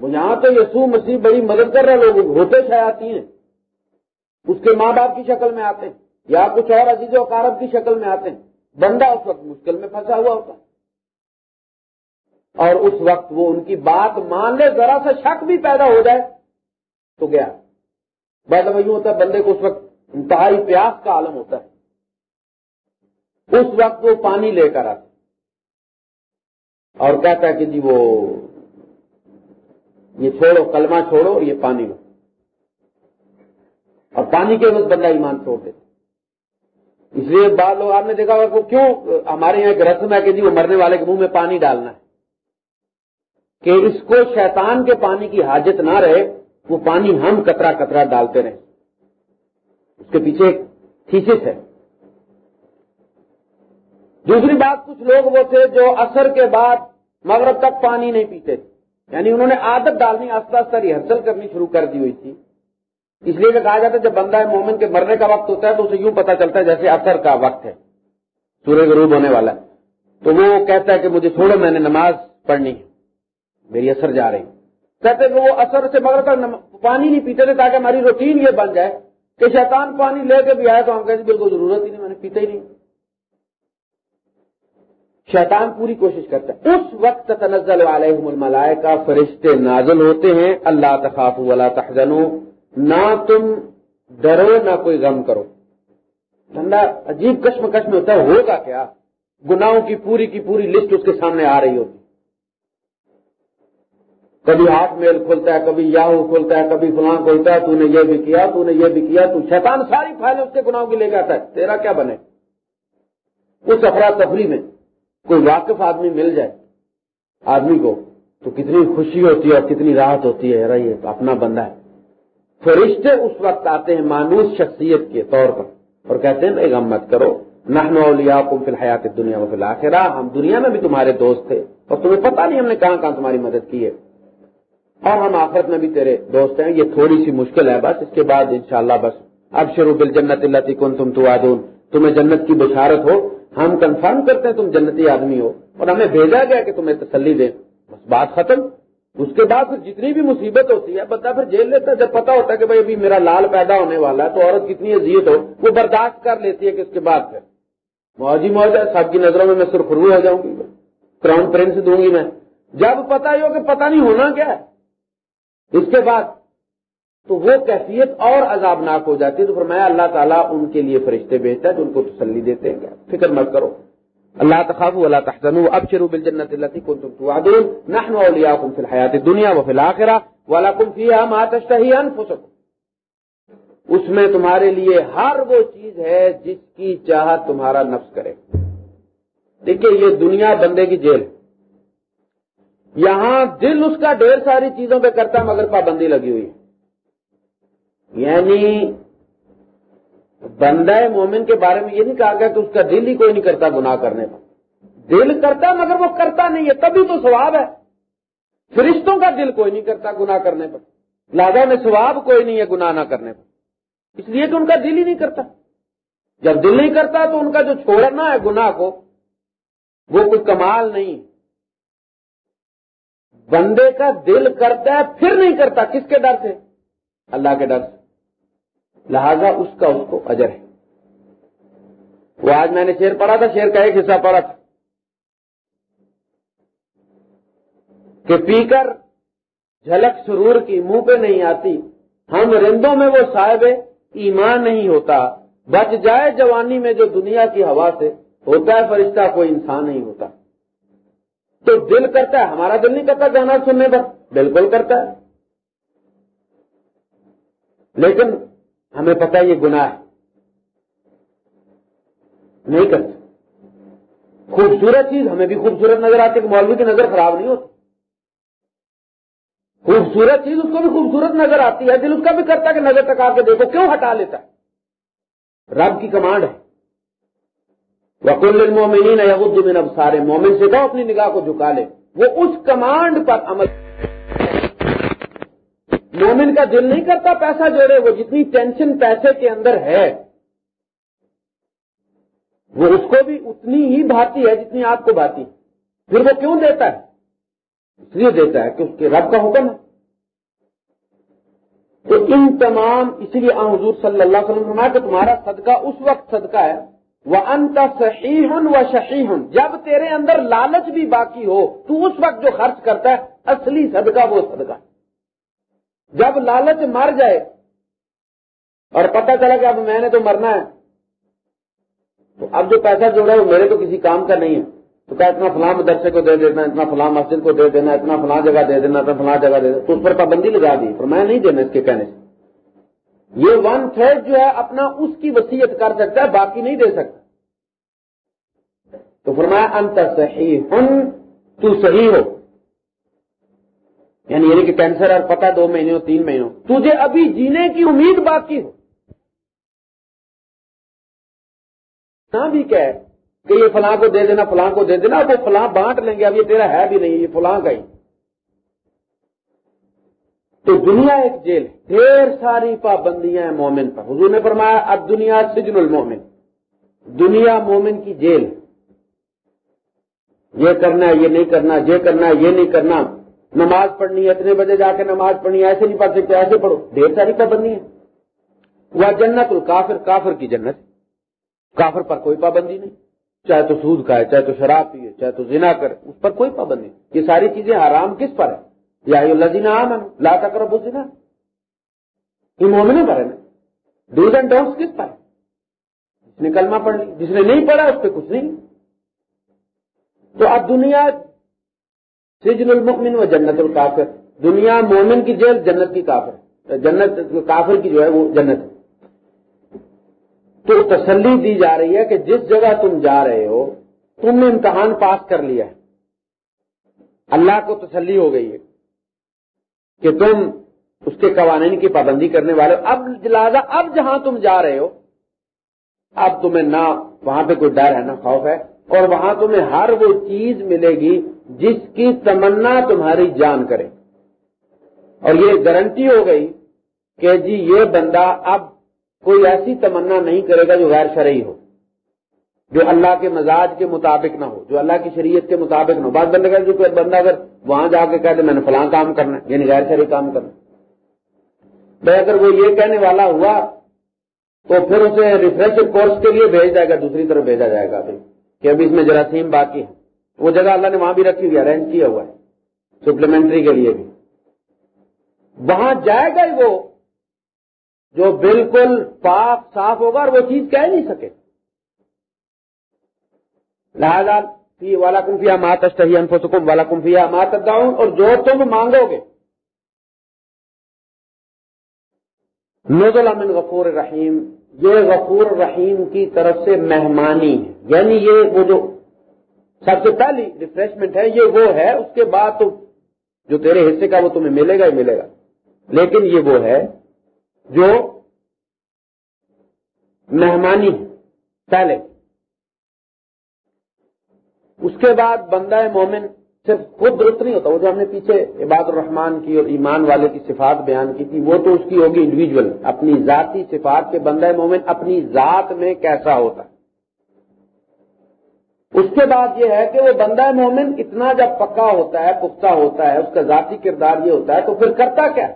وہ یہاں تو یسوع مسیح بڑی مدد کر رہے لوگ ہوتے شیاتی ہیں۔ اس کے ماں باپ کی شکل میں آتے ہیں، یا کچھ اور عزیز و کارب کی شکل میں آتے ہیں۔ بندہ اس وقت مشکل میں پھنسا ہوا ہوتا ہے۔ اور اس وقت وہ ان کی بات مان لے، ذرا سا شک بھی پیدا ہو جائے تو گیا۔ بات یوں ہوتا ہے، بندے کو اس وقت انتہائی پیاس کا عالم ہوتا ہے۔ اس وقت وہ پانی لے کر آتا اور کہتا ہے کہ جی وہ یہ چھوڑو، کلمہ چھوڑو اور یہ پانی لو۔ اور پانی کے وقت بندہ ایمان چھوڑ دیتا اس لیے بعض لوگ آپ نے دیکھا ہوگا وہ کیوں ہمارے یہاں ایک رسم ہے کہ جی وہ مرنے والے کے منہ میں پانی ڈالنا ہے۔ کہ اس کو شیطان کے پانی کی حاجت نہ رہے، وہ پانی ہم کترا کترا ڈالتے رہے اس کے پیچھے ایک تھیسس ہے۔ دوسری بات، کچھ لوگ وہ تھے جو اثر کے بعد مغرب تک پانی نہیں پیتے۔ تھے یعنی انہوں نے عادت ڈالنی آستا آستہ ریہرسل کرنی شروع کر دی ہوئی تھی۔ اس لیے کہ کہا جاتا ہے جب بندہ مومن کے مرنے کا وقت ہوتا ہے تو اسے یوں پتا چلتا ہے جیسے اثر کا وقت ہے۔ سورج غروب ہونے والا ہے۔ تو وہ کہتا ہے کہ مجھے چھوڑو، میں نے نماز پڑھنی ہے۔ میری اثر جا رہی کہتے کہ وہ اثر سے مگر تک پانی نہیں پیتے تھے تاکہ ہماری روٹین یہ بن جائے کہ شیطان پانی لے کے بھی آئے تو ہم کہتے بالکل ضرورت ہی نہیں، میں نے پیتا ہی نہیں۔ شیطان پوری کوشش کرتا ہے۔ اس وقت تنزل علیہم الملائکہ، فرشتے نازل ہوتے ہیں۔ اللہ تخاف ولا تحزنوا نہ تم ڈرو، نہ کوئی غم کرو۔ ٹھنڈا عجیب کشم کشم ہوتا ہے، ہوگا کیا؟ گناہوں کی پوری کی پوری لسٹ اس کے سامنے آ رہی ہوتی کبھی ہاتھ میل کھولتا ہے، کبھی یاہو کھولتا ہے، کبھی فلاں کھولتا ہے، تو نے یہ بھی کیا، تو نے یہ بھی کیا، تو شیطان ساری فائلیں اس کے گناہوں کی لے جاتا ہے، تیرا کیا بنے؟ اس افراتفری میں۔ کوئی واقف آدمی مل جائے آدمی کو، تو کتنی خوشی ہوتی ہے اور کتنی راحت ہوتی ہے یہ اپنا بندہ ہے۔ فرشتے اس وقت آتے ہیں مانوس شخصیت کے طور پر اور کہتے ہیں غم مت کرو۔ نہ فی الحیات دنیا میں فی الآخر ہم دنیا میں بھی تمہارے دوست تھے اور تمہیں پتا نہیں ہم نے کہاں کہاں تمہاری مدد کی ہے۔ اور ہم آخرت میں بھی تیرے دوست ہیں۔ یہ تھوڑی سی مشکل ہے بس۔ اس کے بعد انشاءاللہ بس۔ اب شروع بل جنت اللہ کن تم تو تمہیں جنت کی بشارت ہو۔ ہم کنفرم کرتے ہیں تم جنتی آدمی ہو اور ہمیں بھیجا گیا کہ تمہیں تسلی دیں بس بات ختم۔ اس کے بعد پھر جتنی بھی مصیبت ہوتی ہے، بندہ پھر جیل لیتا ہے۔ جب پتا ہوتا ہے کہ بھائی ابھی میرا لال پیدا ہونے والا ہے تو عورت کتنی عزیت ہو، وہ برداشت کر لیتی ہے کہ اس کے بعد پھر۔ موجی موج ہے، سب کی نظروں میں میں سرخرو ہو جاؤں گی۔ کراؤن پرنس دوں گی میں۔ جب پتا ہی ہو کہ پتا نہیں ہونا کیا ہے۔ اس کے بعد تو وہ کیفیت اور عذابناک ہو جاتی ہے۔ تو پھر میں اللہ تعالیٰ ان کے لیے فرشتے بھیجتا ہے جو ان کو تسلی دیتے ہیں۔ فکر مت کرو۔ اللہ تخاف ولا تحزنوا ابشروا بالجنه التي كنتم توعدون۔ نحن اولياؤكم في الحياه الدنيا وفي الاخره ولكم فيها ما تشتهي انفسكم اس میں تمہارے لیے ہر وہ چیز ہے جس کی چاہت تمہارا نفس کرے۔ دیکھیے یہ دنیا بندے کی جیل یہاں دل اس کا ڈھیر ساری چیزوں پہ کرتا مگر پابندی لگی ہوئی ہے۔ یعنی بندہ مومن کے بارے میں یہ نہیں کہا گیا کہ اس کا دل ہی کوئی نہیں کرتا گناہ کرنے پر دل کرتا مگر وہ کرتا نہیں ہے، تبھی تو ثواب ہے۔ فرشتوں کا دل کوئی نہیں کرتا گناہ کرنے پر۔ لہذا میں ثواب کوئی نہیں ہے گناہ نہ کرنے پر۔ اس لیے کہ ان کا دل ہی نہیں کرتا۔ جب دل نہیں کرتا تو ان کا جو چھوڑنا ہے گناہ کو، وہ کوئی کمال نہیں۔ بندے کا دل کرتا ہے، پھر نہیں کرتا۔ کس کے ڈر سے؟ اللہ کے ڈر سے۔ لہذا اس کا اس کو اجر ہے۔ وہ آج میں نے شیر پڑھا تھا شیر کا ایک حصہ پڑھا تھا۔ کہ پی کر جھلک سرور کی منہ پہ نہیں آتی، ہم رندوں میں وہ صاحب ایمان نہیں ہوتا۔ بچ جائے جوانی میں جو دنیا کی ہوا سے، ہوتا ہے فرشتہ، کوئی انسان نہیں ہوتا۔ تو دل کرتا ہے، ہمارا دل نہیں کرتا گانا سننے پر۔ بالکل کرتا ہے۔ لیکن ہمیں پتا یہ گناہ ہے۔ نہیں کرتے۔ خوبصورت چیز ہمیں بھی خوبصورت نظر آتی ہے کہ مولوی کی نظر خراب نہیں ہوتی۔ خوبصورت چیز اس کو بھی خوبصورت نظر آتی ہے، دل اس کا بھی کرتا ہے کہ نظر ٹکا کے دیکھو، کیوں ہٹا لیتا ہے؟ رب کی کمانڈ ہے۔ وکل المومنین یغض من ابصار مومن سے کہو، اپنی نگاہ کو جھکا لے۔ وہ اس کمانڈ پر عمل مومن کا دل نہیں کرتا پیسہ جوڑے وہ، جتنی ٹینشن پیسے کے اندر ہے، وہ اس کو بھی اتنی ہی بھاتی ہے جتنی آپ کو بھاتی پھر وہ کیوں دیتا ہے؟ اس لیے دیتا ہے کہ اس کے رب کا حکم ہے۔ تو ان تمام اس لیے حضور صلی اللہ علیہ وسلم کہ تمہارا صدقہ اس وقت صدقہ ہے وہ انت صحیح و شہی جب تیرے اندر لالچ بھی باقی ہو، تو اس وقت جو خرچ کرتا ہے، اصلی صدقہ وہ صدقہ جب لالچ مر جائے اور پتہ چلا کہ اب میں نے تو مرنا ہے، تو اب جو پیسہ جوڑا ہے وہ میرے تو کسی کام کا نہیں ہے۔ تو کیا اتنا فلاں مدرسے کو دے دینا، اتنا فلاں مسجد کو دے دینا، اتنا فلاں جگہ دے دینا، اتنا فلاں جگہ دے دینا۔ تو اس پر پابندی لگا دی، پر میں نہیں دینا اس کے کہنے سے۔ یہ ون تھرڈ جو ہے اپنا اس کی وسیعت کر سکتا ہے، باقی نہیں دے سکتا۔ تو فرمایا، انت صحیح ہن تو صحیح ہو۔ یعنی یعنی کہ کینسر اور پتہ دو مہینے ہو تین مہینے ہو تجھے ابھی جینے کی امید باقی ہو۔ نہ بھی کہ کہ یہ فلاں کو دے دینا، فلاں کو دے دینا وہ فلاں بانٹ لیں گے، اب یہ تیرا ہے بھی نہیں، یہ فلاں کا ہی۔ تو دنیا ایک جیل ڈھیر ساری پابندیاں ہیں مومن پر۔ حضور نے فرمایا، اب دنیا سجن المومن۔ دنیا مومن کی جیل۔ یہ کرنا ہے یہ نہیں کرنا، یہ کرنا ہے یہ نہیں کرنا۔ نماز پڑھنی ہے، اتنے بجے جا کے نماز پڑھنی ہے، ایسے نہیں پڑھ سکتے، ایسے پڑھو۔ ڈھیر ساری پابندی ہے وہ جنت الکافر کافر کی جنت۔ کافر پر کوئی پابندی نہیں۔ چاہے تو سود کھائے، چاہے تو شراب پیے، چاہے تو زنا کرے، اس پر کوئی پابندی نہیں۔ یہ ساری چیزیں حرام کس پر ہے یا لذینا عام ہے لا کر زنا یہ مومن پر ہے نا۔ ڈوز اینڈ ڈاؤنس کس پر ہے جس نے کلمہ پڑھ لی، جس نے نہیں پڑھا، اس پہ کچھ نہیں۔ تو اب دنیا سجن المؤمن و جنت الکافر. دنیا مومن کی جیل، جنت کی کافر. جنت کافر کی جو ہے وہ جنت تو تسلی دی جا رہی ہے کہ جس جگہ تم جا رہے ہو، تم نے امتحان پاس کر لیا ہے. اللہ کو تسلی ہو گئی ہے کہ تم اس کے قوانین کی پابندی کرنے والے اب لہٰذا، اب جہاں تم جا رہے ہو، اب تمہیں نہ، وہاں پہ کوئی ڈر ہے، نہ خوف ہے. اور وہاں تمہیں ہر وہ چیز ملے گی جس کی تمنا تمہاری جان کرے۔ اور یہ گارنٹی ہو گئی کہ جی یہ بندہ اب کوئی ایسی تمنا نہیں کرے گا جو غیر شرعی ہو، جو اللہ کے مزاج کے مطابق نہ ہو، جو اللہ کی شریعت کے مطابق نہ ہو۔ بات بندہ جو کوئی بندہ اگر وہاں جا کے کہتے میں نے فلاں کام کرنا ہے یعنی غیر شرعی کام کرنا بھائی اگر وہ یہ کہنے والا ہوا تو پھر اسے ریفریش کورس کے لیے بھیج جائے گا، دوسری طرف بھیجا جائے گا۔ پھر کہ ابھی اس میں جراثیم باقی ہے وہ جگہ اللہ نے وہاں بھی رکھی ہوئی ارینج کیا ہوا ہے سپلیمنٹری کے لیے بھی۔ وہاں جائے گا ہی وہ، جو بالکل پاک صاف ہوگا اور وہ چیز کہہ نہیں سکے۔ لہذا والا کمفیا مات انفسکم والا کمفیا مات اور جو تم مانگو گے۔ نوزل امن غفور رحیم یہ غفور رحیم کی طرف سے مہمانی ہے۔ یعنی یہ وہ جو سب سے پہلی ریفریشمنٹ ہے، یہ وہ ہے، اس کے بعد تو جو تیرے حصے کا وہ تمہیں ملے گا ہی ملے گا۔ لیکن یہ وہ ہے جو مہمانی پہلے۔ اس کے بعد بندہ مومن صرف خود درست نہیں ہوتا، وہ جو ہم نے پیچھے عباد الرحمان کی اور ایمان والے کی صفات بیان کی تھی، وہ تو اس کی ہوگی انڈیویجل اپنی ذاتی صفات کے بندہ مومن اپنی ذات میں کیسا ہوتا اس کے بعد یہ ہے کہ وہ بندہ مومن اتنا جب پکا ہوتا ہے، پختہ ہوتا ہے، اس کا ذاتی کردار یہ ہوتا ہے، تو پھر کرتا کیا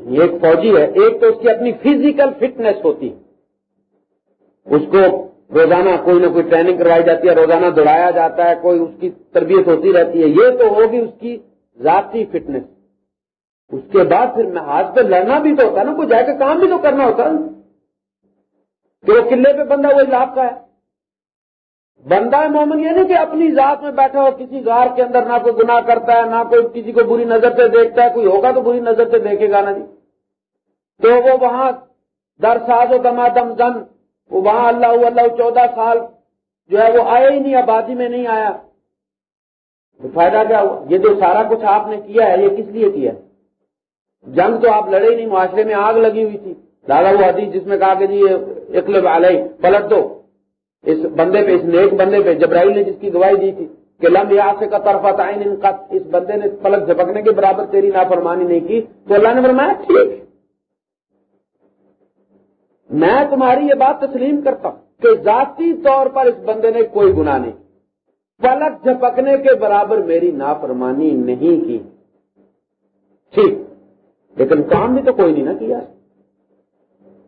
ایک فوجی ہے، ایک تو اس کی اپنی فزیکل فٹنس ہوتی ہے۔ اس کو روزانہ کوئی نہ کوئی ٹریننگ کروائی جاتی ہے، روزانہ دوڑایا جاتا ہے، کوئی اس کی تربیت ہوتی رہتی ہے، یہ تو ہوگی اس کی ذاتی فٹنس۔ اس کے بعد پھر ہاتھ پہ لڑنا بھی تو ہوتا ہے نا، کوئی جا کے کام بھی تو کرنا ہوتا ہے۔ کہ وہ قلعے پہ بندہ وہ علاق کا ہے۔ بندہ مومن یہ نہیں کہ اپنی ذات میں بیٹھا ہو، کسی غار کے اندر نہ کوئی گناہ کرتا ہے، نہ کوئی کسی کو بری نظر سے دیکھتا ہے، کوئی ہوگا تو بری نظر سے دیکھے گا نا جی۔ تو وہ وہاں در ساز و دما دم زن وہ وہاں اللہ اللہ چودہ سال جو ہے وہ آئے ہی نہیں، آبادی میں نہیں آیا۔ تو فائدہ کیا ہوا؟ یہ جو سارا کچھ آپ نے کیا ہے، یہ کس لیے کیا جنگ تو آپ لڑے ہی نہیں، معاشرے میں آگ لگی ہوئی تھی۔ دادا وہ حدیث جس میں کہا کہ جی اکلب علیہ پلٹ دو۔ اس بندے پہ، اس نیک بندے پہ، جبرائیل نے جس کی گواہی دی تھی کہ لم یا سے کا طرف تعین ان اس بندے نے پلک جھپکنے کے برابر تیری نافرمانی نہیں کی۔ تو اللہ نے فرمایا، ٹھیک۔ میں تمہاری یہ بات تسلیم کرتا ہوں کہ ذاتی طور پر اس بندے نے کوئی گناہ نہیں پلک جھپکنے کے برابر میری نافرمانی نہیں کی۔ ٹھیک۔ لیکن کام بھی تو کوئی نہیں نا کیا۔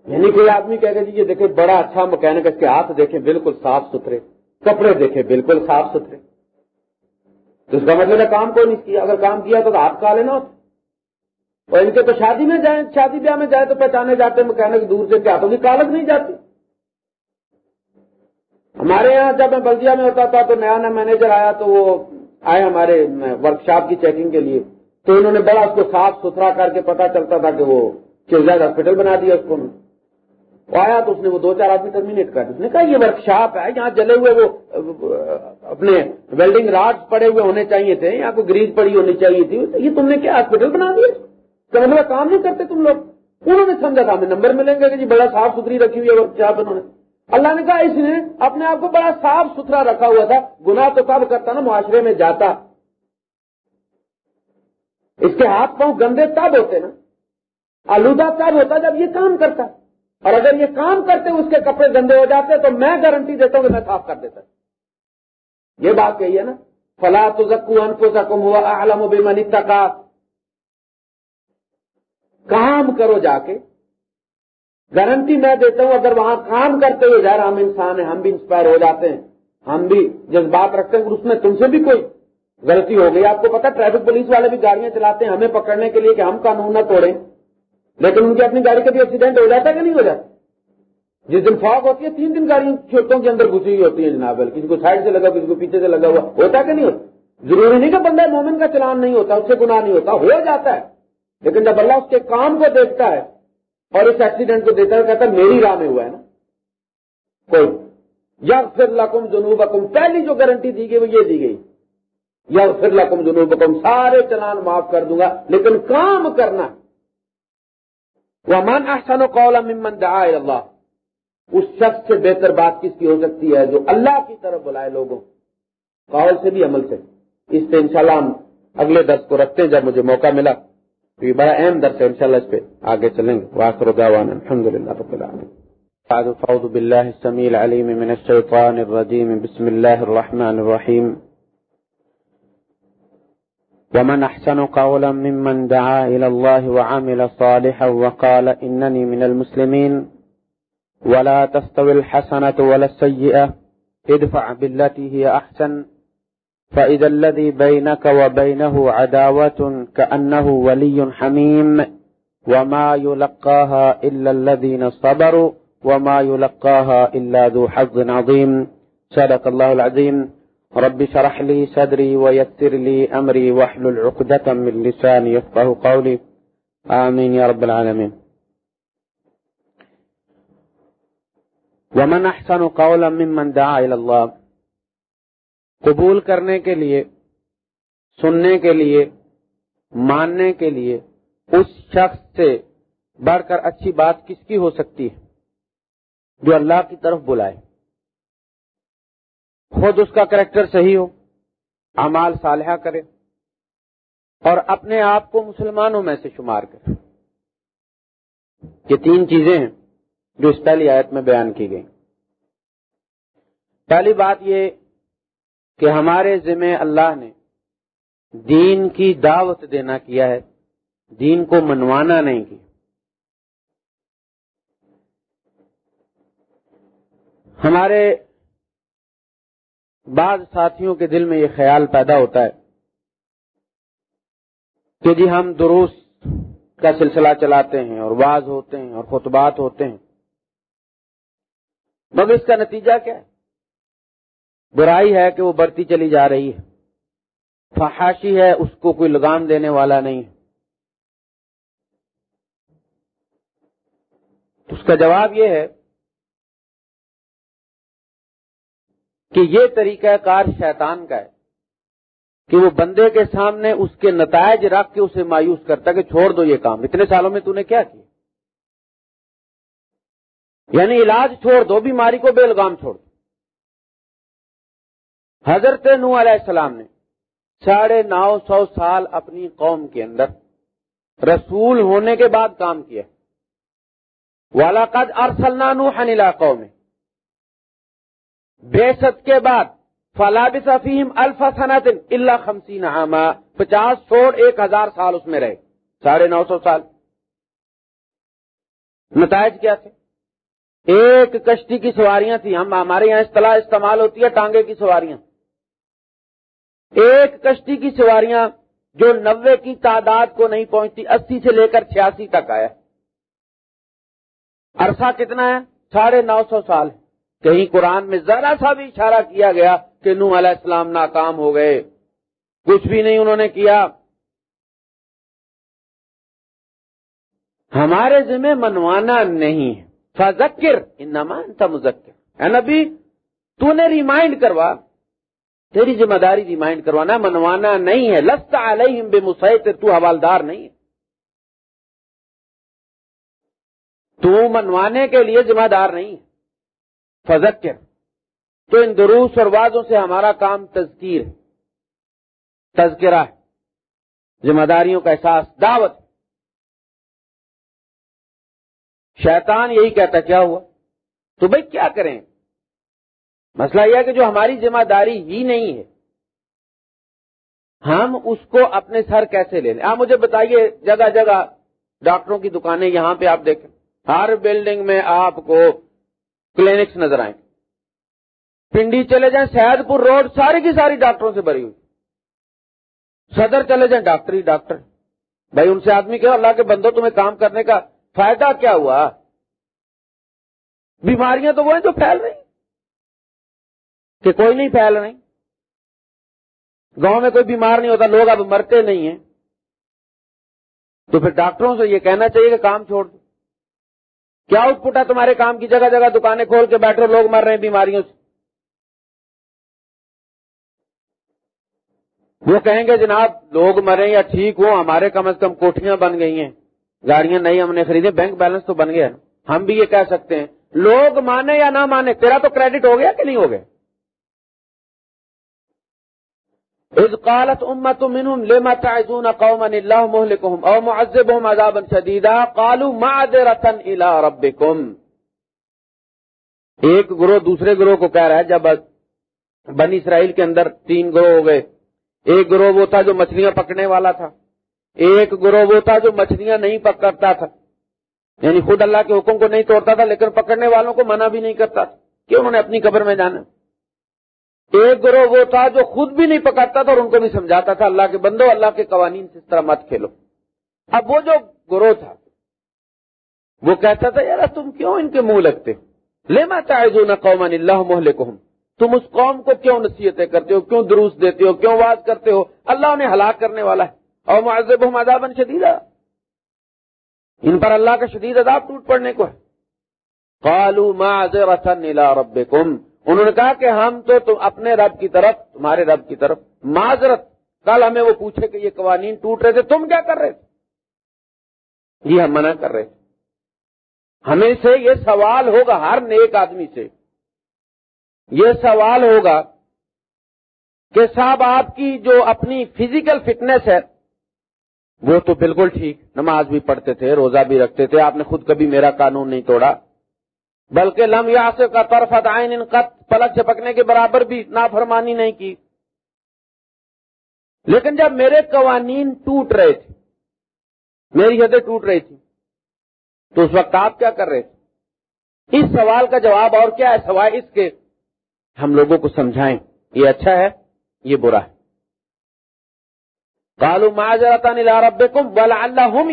یعنی کوئی آدمی کہہ گا جی یہ دیکھے بڑا اچھا مکینک اس کے ہاتھ دیکھیں بالکل صاف ستھرے، کپڑے دیکھیں بالکل صاف ستھرے۔ تو اس کا مطلب ہے کام کوئی نہیں کیا۔ اگر کام کیا تو ہاتھ کا لینا۔ ہوتا اور ان کے تو شادی میں جائیں، شادی بیاہ میں جائے تو پہچانے جاتے مکینک دور سے کیا؟ تو کالک نہیں جاتی۔ ہمارے یہاں جب میں بلدیا میں ہوتا تھا تو نیا نیا مینیجر آیا تو وہ آئے ہمارے ورک شاپ کی چیکنگ کے لیے۔ تو انہوں نے بڑا اس کو صاف ستھرا کر کے پتا چلتا تھا کہ وہ چیزائز ہاسپٹل بنا دیا اس کو۔ آیا تو اس نے وہ دو چار آدمی ٹرمینیٹ کر اس نے کہا، یہ ورک شاپ ہے، یہاں جلے ہوئے وہ، اپنے ویلڈنگ راڈ پڑے ہوئے ہونے چاہیے تھے، یہاں کو گریز پڑی ہونی چاہیے تھی۔ یہ تم نے کیا ہاسپٹل بنا دیا؟ کہ مطلب کام نہیں کرتے تم لوگ، انہوں نے سمجھا تھا ہمیں نمبر ملیں گے کہ جی بڑا صاف ستھری رکھی ہوئی ہے ورک انہوں نے اللہ نے کہا اس نے اپنے آپ کو بڑا صاف ستھرا رکھا ہوا تھا۔ گناہ تو کب کرتا نا، معاشرے میں جاتا۔ اس کے ہاتھ پاؤں گندے تب ہوتے نا۔ آلودہ تب ہوتا جب یہ کام کرتا۔ اور اگر یہ کام کرتے، اس کے کپڑے گندے ہو جاتے، تو میں گارنٹی دیتا ہوں کہ میں صاف کر دیتا۔ یہ بات کہی ہے نا۔ فلا تو زکو ان کو زکم ہوا عالم و بیمانی تک کام کرو جا کے۔ گارنٹی میں دیتا ہوں، اگر وہاں کام کرتے ہوئے ظاہر ہم انسان ہیں، ہم بھی انسپائر ہو جاتے ہیں۔ ہم بھی جذبات رکھتے ہیں اس میں تم سے بھی کوئی غلطی ہو گئی۔ آپ کو پتا ٹریفک پولیس والے بھی گاڑیاں چلاتے ہیں، ہمیں پکڑنے کے لیے کہ ہم قانون نہ توڑیں۔ لیکن ان کی اپنی گاڑی کا بھی ایکسیڈنٹ ہو جاتا ہے کہ نہیں ہو جاتا؟ جس دن فاگ ہوتی ہے، تین دن گاڑیوں چھوٹوں کے اندر گھسی ہوئی ہوتی ہے جناب۔ کسی کو سائڈ سے لگا کسی کو پیچھے سے لگا ہوا، ہوتا کہ نہیں ہوتا؟ ضروری نہیں کہ بندہ مومن کا چلان نہیں ہوتا، اس سے گناہ نہیں ہوتا، ہو جاتا ہے۔ لیکن جب اللہ اس کے کام کو دیکھتا ہے اور اس ایکسیڈنٹ کو دیتا ہے کہتا ہے میری راہ میں ہوا ہے نا۔ کوئی یا پھر لکم جنوب پہلی جو گارنٹی دی گئی وہ یہ دی گئی۔ یا پھر لکم جنوب سارے چلان معاف کر دوں گا، لیکن کام کرنا۔ وہ من احسن و قول ممن دعا اللہ اس شخص سے بہتر بات کس کی ہو سکتی ہے جو اللہ کی طرف بلائے لوگوں۔ قول سے بھی عمل سے۔ اس سے انشاءاللہ ہم اگلے درس کو رکھتے ہیں جب مجھے موقع ملا۔ تو یہ بڑا اہم درس ہے انشاءاللہ اس پہ آگے چلیں گے واخر دعوانا الحمد للہ رب العالمين بعد فعوذ بالله السميع العليم من الشيطان الرجيم بسم الله الرحمن الرحيم ومن أحسن قولا ممن دعا إلى الله وعمل صالحا وقال إنني من المسلمين ولا تستوي الحسنة ولا السيئة ادفع بالتي هي أحسن فإذا الذي بينك وبينه عداوة كأنه ولي حميم وما يلقاها إلا الذين صبروا وما يلقاها إلا ذو حظ عظيم. صدق الله العظيم. رب شرح لي صدري ويسر لي أمري وحل العقدة من لساني يفقه قولي. آمين يا رب العالمين. ومن احسن قولا ممن دعا الى اللہ قبول کرنے کے لیے، سننے کے لیے، ماننے کے لیے اس شخص سے بڑھ کر اچھی بات کس کی ہو سکتی ہے؟ جو اللہ کی طرف بلائے۔ خود اس کا کریکٹر صحیح ہو امال صالحہ کرے اور اپنے آپ کو مسلمانوں میں سے شمار کرے۔ یہ تین چیزیں ہیں جو اس پہلی آیت میں بیان کی گئی پہلی بات یہ کہ ہمارے ذمہ اللہ نے دین کی دعوت دینا کیا ہے، دین کو منوانا نہیں کیا۔ ہمارے بعض ساتھیوں کے دل میں یہ خیال پیدا ہوتا ہے کہ جی ہم درست کا سلسلہ چلاتے ہیں اور بعض ہوتے ہیں اور خطبات ہوتے ہیں۔ مگر اس کا نتیجہ کیا ہے؟ برائی ہے کہ وہ بڑھتی چلی جا رہی ہے۔ فحاشی ہے، اس کو کوئی لگام دینے والا نہیں۔ اس کا جواب یہ ہے کہ یہ طریقہ کار شیطان کا ہے کہ وہ بندے کے سامنے اس کے نتائج رکھ کے اسے مایوس کرتا کہ چھوڑ دو یہ کام۔ اتنے سالوں میں تو نے کیا کیا؟ یعنی علاج چھوڑ دو، بیماری کو بے لگام چھوڑ دو۔ حضرت نو علیہ السلام نے ساڑھے نو سو سال اپنی قوم کے اندر رسول ہونے کے بعد کام کیا۔ والا قد ارسلنا نو حنیلا قوم بے ست کے بعد فلاب صفیم الفا صنعت اللہ خمسین عامہ پچاس چھوڑ ایک ہزار سال اس میں رہے۔ ساڑھے نو سو سال۔ نتائج کیا تھے؟ ایک کشتی کی سواریاں تھیں۔ ہم ہمارے یہاں اصطلاح استعمال ہوتی ہے، ٹانگے کی سواریاں۔ ایک کشتی کی سواریاں جو نوے کی تعداد کو نہیں پہنچتی، اسی سے لے کر چھیاسی تک آیا۔ عرصہ کتنا ہے؟ ساڑھے نو سو سال۔ کہیں قرآن میں ذرا سا بھی اشارہ کیا گیا کہ نو علیہ السلام ناکام ہو گئے۔ کچھ بھی نہیں انہوں نے کیا۔ ہمارے ذمہ منوانا نہیں ہے۔ فذکر، انما انت مذکر۔ اے نبی، تو نے ریمائنڈ کروا تیری ذمہ داری ریمائنڈ کروانا، منوانا نہیں ہے۔ لست علیہم بے مسئلہ تو حوالدار نہیں ہے۔ تو منوانے کے لیے ذمہ دار نہیں ہے۔ فذکر۔ تو ان دروس اور وازوں سے ہمارا کام تذکیر ہے۔ تذکرہ ہے۔ ذمہ داریوں کا احساس، دعوت۔ شیطان یہی کہتا کیا ہوا؟ تو بھائی کیا کریں؟ مسئلہ یہ ہے کہ جو ہماری ذمہ داری ہی نہیں ہے، ہم اس کو اپنے سر کیسے لے لیں؟ آپ مجھے بتائیے جگہ جگہ ڈاکٹروں کی دکانیں یہاں پہ آپ دیکھیں۔ ہر بلڈنگ میں آپ کو کلینکس نظر آئیں۔ پنڈی چلے جائیں سید پور روڈ ساری کی ساری ڈاکٹروں سے بھری ہوئی۔ صدر چلے جائیں ڈاکٹر ہی ڈاکٹر۔ بھائی، ان سے آدمی کہ اللہ کے بندو تمہیں کام کرنے کا فائدہ کیا ہوا؟ بیماریاں تو وہ ہیں جو پھیل رہی کہ کوئی نہیں پھیل رہی گاؤں میں کوئی بیمار نہیں ہوتا، لوگ اب مرتے نہیں ہیں۔ تو پھر ڈاکٹروں سے یہ کہنا چاہیے کہ کام چھوڑ دو۔ کیا آؤٹ پٹ ہے تمہارے کام کی؟ جگہ جگہ دکانیں کھول کے بیٹھے لوگ مر رہے ہیں بیماریوں سے۔ وہ کہیں گے، جناب، لوگ مرے یا ٹھیک ہو ہمارے کم از کم کوٹیاں بن گئی ہیں۔ گاڑیاں نہیں ہم نے خریدی بینک بیلنس تو بن گیا۔ ہم بھی یہ کہہ سکتے ہیں۔ لوگ مانے یا نہ مانے، تیرا تو کریڈٹ ہو گیا کہ نہیں ہو گیا؟ از قالت امت منهم لما تعزون قوما الله مهلكهم او معذبهم عذابا شديدا قالوا معذرة الى ربكم. ایک گروہ دوسرے گروہ کو کہہ رہا ہے، جب بنی اسرائیل کے اندر تین گروہ ہو گئے۔ ایک گروہ وہ تھا جو مچھلیاں پکڑنے والا تھا۔ ایک گروہ وہ تھا جو مچھلیاں نہیں پکڑتا تھا۔ یعنی خود اللہ کے حکم کو نہیں توڑتا تھا، لیکن پکڑنے والوں کو منع بھی نہیں کرتا تھا۔ کہ انہوں نے اپنی قبر میں جانا؟ ایک گروہ وہ تھا جو خود بھی نہیں پکڑتا تھا اور ان کو بھی سمجھاتا تھا، اللہ کے بندو، اللہ کے قوانین سے اس طرح مت کھیلو۔ اب وہ جو گروہ تھا، وہ کہتا تھا یار تم کیوں ان کے منہ لگتے؟ لے میں چاہے نہ قومان اللہ محلے تم اس قوم کو کیوں نصیحتیں کرتے ہو؟ کیوں دروس دیتے ہو؟ کیوں واز کرتے ہو؟ اللہ انہیں ہلاک کرنے والا ہے۔ اور معذب ہم عذاب شدید ان پر اللہ کا شدید عذاب ٹوٹ پڑنے کو ہے۔ قالوا معذرة الى ربكم انہوں نے کہا کہ ہم تو تم اپنے رب کی طرف، تمہارے رب کی طرف معذرت۔ کل ہمیں وہ پوچھے کہ یہ قوانین ٹوٹ رہے تھے، تم کیا کر رہے تھے؟ یہ ہم منع کر رہے تھے۔ ہمیں سے یہ سوال ہوگا ہر نیک آدمی سے۔ یہ سوال ہوگا کہ صاحب، آپ کی جو اپنی فزیکل فٹنس ہے، وہ تو بالکل ٹھیک، نماز بھی پڑھتے تھے، روزہ بھی رکھتے تھے، آپ نے خود کبھی میرا قانون نہیں توڑا۔ بلکہ لم یاسر کا طرف عین ان قط، پلک چپکنے کے برابر بھی نافرمانی نہیں کی۔ لیکن جب میرے قوانین ٹوٹ رہے تھے، میری حدیں ٹوٹ رہی تھی تو اس وقت آپ کیا کر رہے تھے؟ اس سوال کا جواب اور کیا ہے؟ سوائے اس کے ہم لوگوں کو سمجھائیں، یہ اچھا ہے، یہ برا ہے۔ کالو معذرتا رب بل اللہ ہوں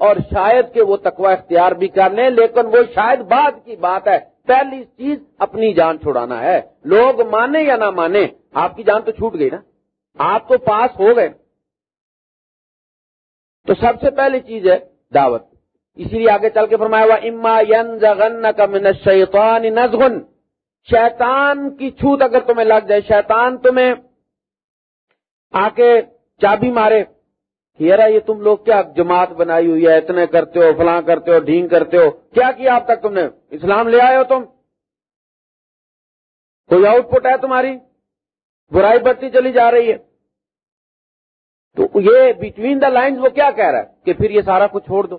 اور شاید کہ وہ تقوی اختیار بھی کر لیں، لیکن وہ شاید بعد کی بات ہے۔ پہلی چیز اپنی جان چھڑانا ہے۔ لوگ مانے یا نہ مانے آپ کی جان تو چھوٹ گئی نا۔ آپ تو پاس ہو گئے۔ تو سب سے پہلی چیز ہے دعوت۔ اسی لیے آگے چل کے فرمایا ہوا اما ین کا من شیطان نزغن شیطان کی چھوت اگر تمہیں لگ جائے، شیطان تمہیں آ کے چابی مارے یار یہ تم لوگ کیا جماعت بنائی ہوئی ہے؟ اتنے کرتے ہو، فلاں کرتے ہو، ڈھینگ کرتے ہو۔ کیا کیا اب تک تم نے؟ اسلام لے آئے ہو تم؟ کوئی آؤٹ پٹ ہے تمہاری؟ برائی بڑھتی چلی جا رہی ہے۔ تو یہ بٹوین دا لائنز وہ کیا کہہ رہا ہے کہ پھر یہ سارا کچھ چھوڑ دو؟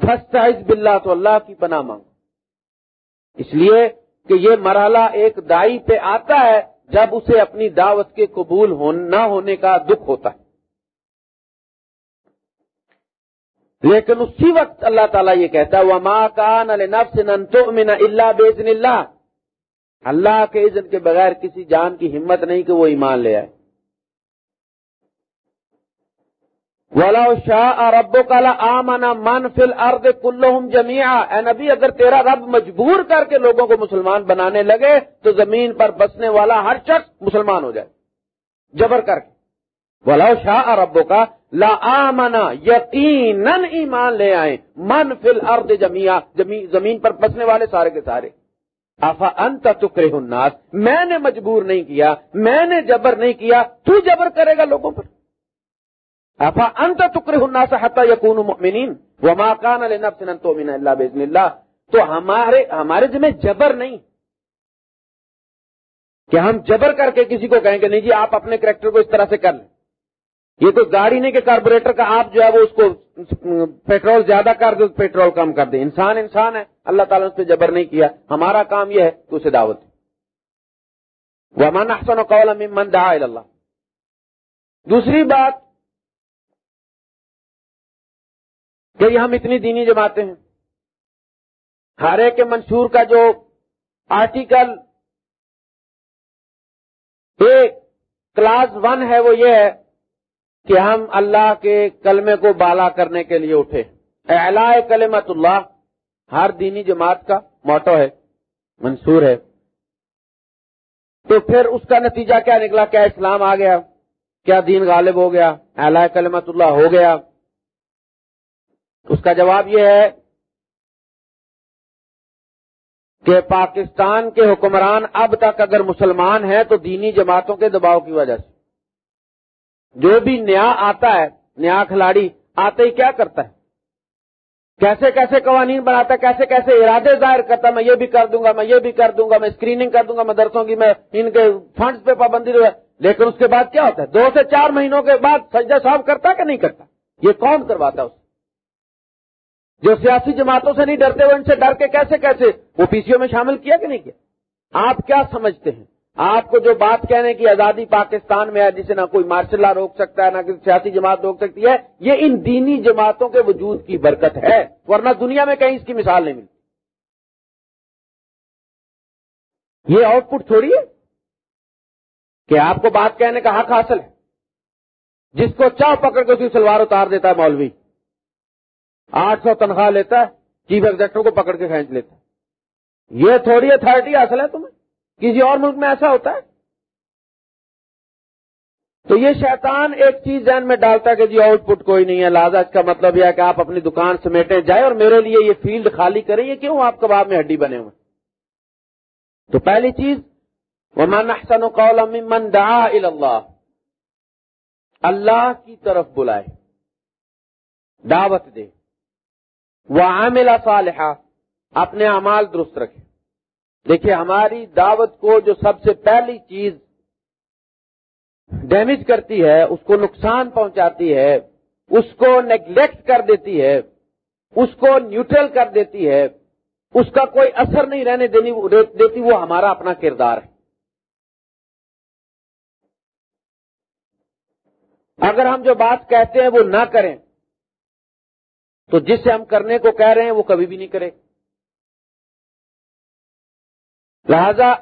فرسٹ سائز بلّہ تو اللہ کی پناہ مانگو۔ اس لیے کہ یہ مرحلہ ایک دائی پہ آتا ہے جب اسے اپنی دعوت کے قبول نہ ہونے کا دکھ ہوتا ہے۔ لیکن اسی وقت اللہ تعالیٰ یہ کہتا ہے، وما ماں کان نفس من اللہ بیزن اللہ اللہ کے عزت کے بغیر کسی جان کی ہمت نہیں کہ وہ ایمان لے آئے۔ ولا شاہ ربو کالا آمنا من فل ارد کلو جمیا اے نبی، اگر تیرا رب مجبور کر کے لوگوں کو مسلمان بنانے لگے تو زمین پر بسنے والا ہر شخص مسلمان ہو جائے۔ جبر کر کے۔ ولا شاہ ربو کا لا آمنا یقیناً ایمان لے آئے من فل ارد جمیا زمین پر بسنے والے سارے کے سارے۔ آفا انت تکرے الناس؟ میں نے مجبور نہیں کیا، میں نے جبر نہیں کیا۔ تو جبر کرے گا لوگوں پر۔ افا انت تکرے الناس حتى يكونوا مؤمنين وما كان لنفس ان تؤمن الا باذن الله تو ہمارے ہمارے ذمہ جبر نہیں۔ کہ ہم جبر کر کے کسی کو کہیں گے نہیں جی آپ اپنے کریکٹر کو اس طرح سے کر لیں۔ یہ تو گاڑی نہیں کہ کاربوریٹر کا آپ جو ہے وہ اس کو پیٹرول زیادہ کر دو پیٹرول کم کر دیں انسان انسان ہے۔ اللہ تعالیٰ نے اس پہ جبر نہیں کیا۔ ہمارا کام یہ ہے کہ اسے دعوت وہ من احسن و قول من دعا اللہ دوسری بات کہ ہم اتنی دینی جماعتیں ہیں۔ ہر ایک کے منشور کا جو آرٹیکل ایک کلاس ون ہے وہ یہ ہے کہ ہم اللہ کے کلمے کو بالا کرنے کے لیے اٹھے۔ اعلی کلمت اللہ، ہر دینی جماعت کا موٹو ہے، منصور ہے۔ تو پھر اس کا نتیجہ کیا نکلا؟ کیا اسلام آ گیا؟ کیا دین غالب ہو گیا؟ اعلی کلمت اللہ ہو گیا۔ اس کا جواب یہ ہے کہ پاکستان کے حکمران اب تک اگر مسلمان ہیں تو دینی جماعتوں کے دباؤ کی وجہ سے۔ جو بھی نیا آتا ہے، نیا کھلاڑی آتے ہی کیا کرتا ہے؟ کیسے کیسے قوانین بناتا ہے، کیسے کیسے ارادے ظاہر کرتا ہے؟ میں یہ بھی کر دوں گا، میں یہ بھی کر دوں گا، میں اسکریننگ کر دوں گا مدرسوں کی، میں ان کے فنڈز پہ پابندی لیکن اس کے بعد کیا ہوتا ہے؟ دو سے چار مہینوں کے بعد سجدہ صاحب کرتا کہ نہیں کرتا؟ یہ کون کرواتا اس جو سیاسی جماعتوں سے نہیں ڈرتے وہ ان سے ڈر کے کیسے کیسے؟ وہ پی سی او میں شامل کیا کہ نہیں کیا؟ آپ کیا سمجھتے ہیں؟ آپ کو جو بات کہنے کی آزادی پاکستان میں ہے، جسے نہ کوئی مارشل لا روک سکتا ہے، نہ کسی سیاسی جماعت روک سکتی ہے، یہ ان دینی جماعتوں کے وجود کی برکت ہے، ورنہ دنیا میں کہیں اس کی مثال نہیں ملتی۔ یہ آؤٹ پٹ تھوڑی ہے کہ آپ کو بات کہنے کا حق حاصل ہے۔ جس کو چاہ پکڑ کے اسی سلوار اتار دیتا ہے مولوی۔ آٹھ سو تنخواہ لیتا ہے، چیف ایگزیکٹر کو پکڑ کے کھینچ لیتا ہے۔ یہ تھوڑی اتارٹی حاصل ہے تمہیں؟ کسی اور ملک میں ایسا ہوتا ہے؟ تو یہ شیطان ایک چیز ذہن میں ڈالتا ہے کہ جی آؤٹ پٹ کوئی نہیں ہے، لہٰذا اس کا مطلب یہ ہے کہ آپ اپنی دکان سمیٹے جائیں اور میرے لیے یہ فیلڈ خالی کریں، یہ کیوں آپ کباب میں ہڈی بنے ہوئے؟ تو پہلی چیز وہ احسن قول من دعا اللہ اللہ کی طرف بلائے، دعوت دے۔ وہ عامل صالحہ اپنے اعمال درست رکھے دیکھیے ہماری دعوت کو جو سب سے پہلی چیز ڈیمیج کرتی ہے، اس کو نقصان پہنچاتی ہے، اس کو نیگلیکٹ کر دیتی ہے، اس کو نیوٹرل کر دیتی ہے، اس کا کوئی اثر نہیں رہنے دینی دیتی، وہ ہمارا اپنا کردار ہے۔ اگر ہم جو بات کہتے ہیں، وہ نہ کریں تو جس سے ہم کرنے کو کہہ رہے ہیں وہ کبھی بھی نہیں کرے۔ لہذا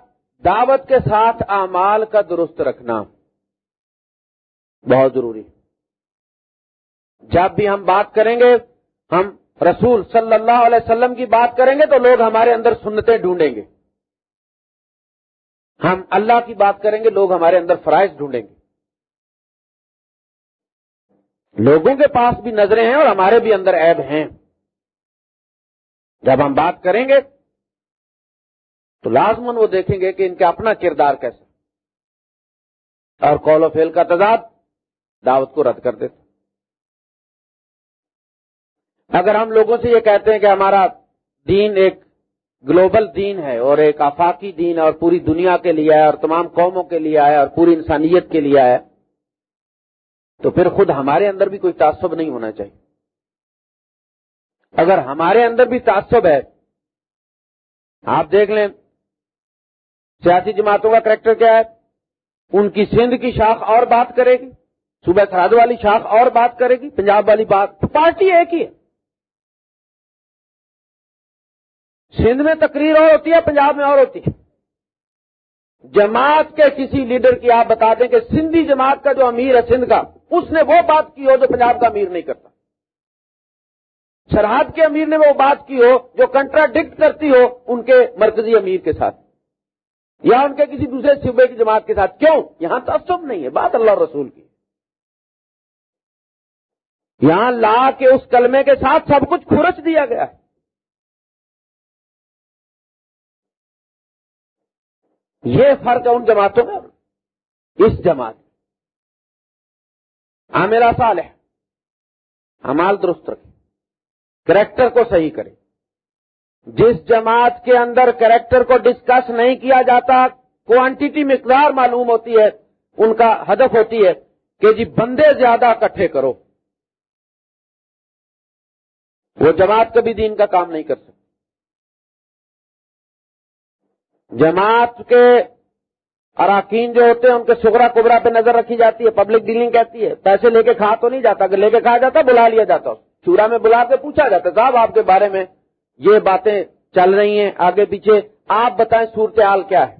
دعوت کے ساتھ اعمال کا درست رکھنا بہت ضروری جب بھی ہم بات کریں گے، ہم رسول صلی اللہ علیہ وسلم کی بات کریں گے تو لوگ ہمارے اندر سنتیں ڈھونڈیں گے۔ ہم اللہ کی بات کریں گے، لوگ ہمارے اندر فرائض ڈھونڈیں گے۔ لوگوں کے پاس بھی نظریں ہیں اور ہمارے بھی اندر عیب ہیں۔ جب ہم بات کریں گے تو لازمن وہ دیکھیں گے کہ ان کا اپنا کردار کیسا۔ اور کال و فیل کا تضاد دعوت کو رد کر دیتے اگر ہم لوگوں سے یہ کہتے ہیں کہ ہمارا دین ایک گلوبل دین ہے اور ایک آفاقی دین ہے اور پوری دنیا کے لیے ہے اور تمام قوموں کے لیے ہے اور پوری انسانیت کے لیے ہے تو پھر خود ہمارے اندر بھی کوئی تعصب نہیں ہونا چاہیے۔ اگر ہمارے اندر بھی تعصب ہے، آپ دیکھ لیں، سیاسی جماعتوں کا کریکٹر کیا ہے؟ ان کی سندھ کی شاخ اور بات کرے گی، صوبہ سراد والی شاخ اور بات کرے گی، پنجاب والی بات، پارٹی ایک ہی ہے۔ سندھ میں تقریر اور ہوتی ہے، پنجاب میں اور ہوتی ہے۔ جماعت کے کسی لیڈر کی آپ بتا دیں کہ سندھی جماعت کا جو امیر ہے، سندھ کا اس نے وہ بات کی ہو جو پنجاب کا امیر نہیں کرتا۔ سرحد کے امیر نے وہ بات کی ہو جو کنٹراڈکٹ کرتی ہو ان کے مرکزی امیر کے ساتھ۔ یا ان کے کسی دوسرے صوبے کی جماعت کے ساتھ۔ کیوں؟ یہاں تو نہیں ہے، بات اللہ رسول کی۔ یہاں لا کے اس کلمے کے ساتھ سب کچھ کھرچ دیا گیا ہے۔ یہ فرق ہے ان جماعتوں میں۔ اس جماعت میرا سال ہے ہمال درست رکھے۔ کریکٹر کو صحیح کرے۔ جس جماعت کے اندر کریکٹر کو ڈسکس نہیں کیا جاتا کوانٹیٹی مقدار معلوم ہوتی ہے، ان کا ہدف ہوتی ہے کہ جی بندے زیادہ اکٹھے کرو۔ وہ جماعت کبھی دین کا کام نہیں کر سکتی۔ جماعت کے اراکین جو ہوتے ہیں، ان کے سگرا کبرا پہ نظر رکھی جاتی ہے پبلک ڈیلنگ کہتی ہے، پیسے لے کے کھا تو نہیں جاتا، اگر لے کے کھا جاتا بلا لیا جاتا، چورا میں بلا کے پوچھا جاتا، صاحب آپ کے بارے میں یہ باتیں چل رہی ہیں، آگے پیچھے آپ بتائیں صورتحال کیا ہے۔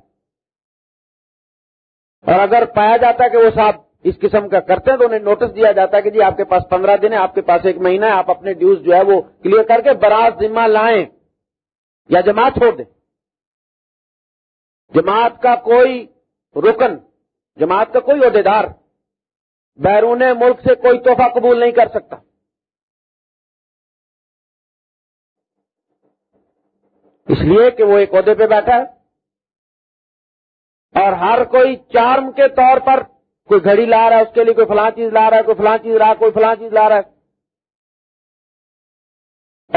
اور اگر پایا جاتا ہے کہ وہ صاحب اس قسم کا کرتے ہیں تو انہیں نوٹس دیا جاتا ہے کہ جی آپ کے پاس پندرہ دن ہے آپ کے پاس ایک مہینہ ہے، آپ اپنے ڈیوز جو ہے وہ کلیئر کر کے براز ذمہ لائیں یا جماعت چھوڑ دیں۔ جماعت کا کوئی رکن، جماعت کا کوئی عہدیدار بیرون ملک سے کوئی تحفہ قبول نہیں کر سکتا۔ اس لیے کہ وہ ایک عہدے پہ بیٹھا ہے۔ اور ہر کوئی چارم کے طور پر کوئی گھڑی لا رہا ہے، اس کے لیے کوئی فلاں چیز لا رہا ہے، کوئی فلاں چیز لا کوئی فلاں چیز لا رہا ہے۔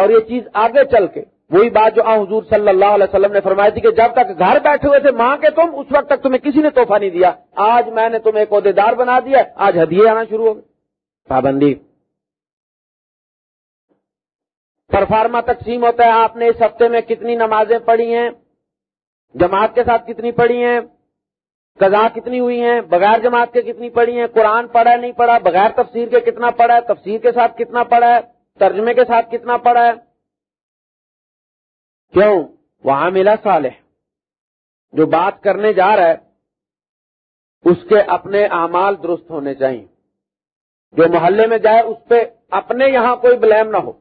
اور یہ چیز آگے چل کے وہی بات جو حضور صلی اللہ علیہ وسلم نے فرمائی تھی کہ جب تک گھر بیٹھے ہوئے تھے ماں کے تم، اس وقت تک تمہیں کسی نے توحفہ نہیں دیا۔ آج میں نے تمہیں ایک عہدے دار بنا دیا آج ہدیے آنا شروع ہو گئے۔ پابندی۔ پرفارما تقسیم ہوتا ہے، آپ نے اس ہفتے میں کتنی نمازیں پڑھی ہیں؟ جماعت کے ساتھ کتنی پڑھی ہیں؟ قضا کتنی ہوئی ہیں؟ بغیر جماعت کے کتنی پڑھی ہیں؟ قرآن پڑھا ہے، نہیں پڑھا؟ بغیر تفسیر کے کتنا پڑھا ہے؟ تفسیر کے ساتھ کتنا پڑھا ہے؟ ترجمے کے ساتھ کتنا پڑھا ہے؟ کیوں؟ وہاں ملا صالح۔ جو بات کرنے جا رہا ہے، اس کے اپنے اعمال درست ہونے چاہیے۔ جو محلے میں جائے، اس پہ اپنے یہاں کوئی بلیم نہ ہو۔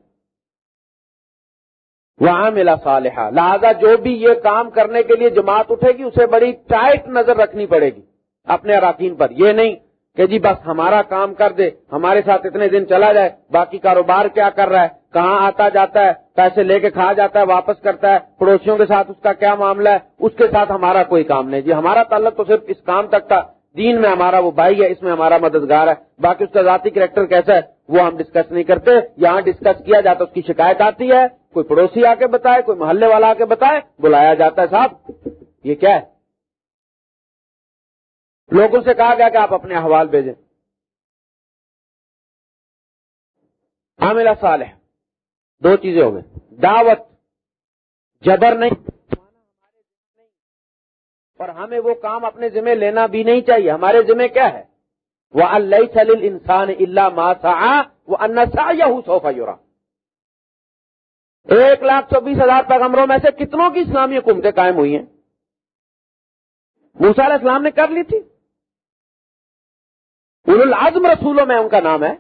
وہاں ملا صالحہ لہذا جو بھی یہ کام کرنے کے لیے جماعت اٹھے گی، اسے بڑی ٹائٹ نظر رکھنی پڑے گی۔ اپنے اراکین پر۔ یہ نہیں کہ جی بس ہمارا کام کر دے، ہمارے ساتھ اتنے دن چلا جائے، باقی کاروبار کیا کر رہا ہے؟ کہاں آتا جاتا ہے، پیسے لے کے کھا جاتا ہے، واپس کرتا ہے، پڑوسیوں کے ساتھ اس کا کیا معاملہ ہے؟ اس کے ساتھ ہمارا کوئی کام نہیں۔ جی ہمارا تعلق تو صرف اس کام تک تھا۔ دین میں ہمارا وہ بھائی ہے، اس میں ہمارا مددگار ہے۔ باقی اس کا ذاتی کریکٹر کیسا ہے، وہ ہم ڈسکس نہیں کرتے۔ یہاں ڈسکس کیا جاتا اس کی شکایت آتی ہے۔ کوئی پڑوسی آ کے بتائے، کوئی محلے والا آ کے بتائے، بلایا جاتا ہے صاحب۔ یہ کیا ہے؟ لوگوں سے کہا گیا کہ آپ اپنے احوال بھیجیں۔ عاملہ سال ہے دو چیزیں ہو گئی دعوت، جبر نہیں۔ اور ہمیں وہ کام اپنے ذمہ لینا بھی نہیں چاہیے۔ ہمارے ذمہ کیا ہے؟ وہ اللہ سلیل انسان اللہ ماسا وہ انسا یا سوفا یورا ایک لاکھ چوبیس ہزار پیغمبروں میں سے کتنوں کی اسلامی حکومتیں قائم ہوئی ہیں؟ موسا علیہ السلام نے کر لی تھی۔ العظم رسولوں میں ان کا نام ہے۔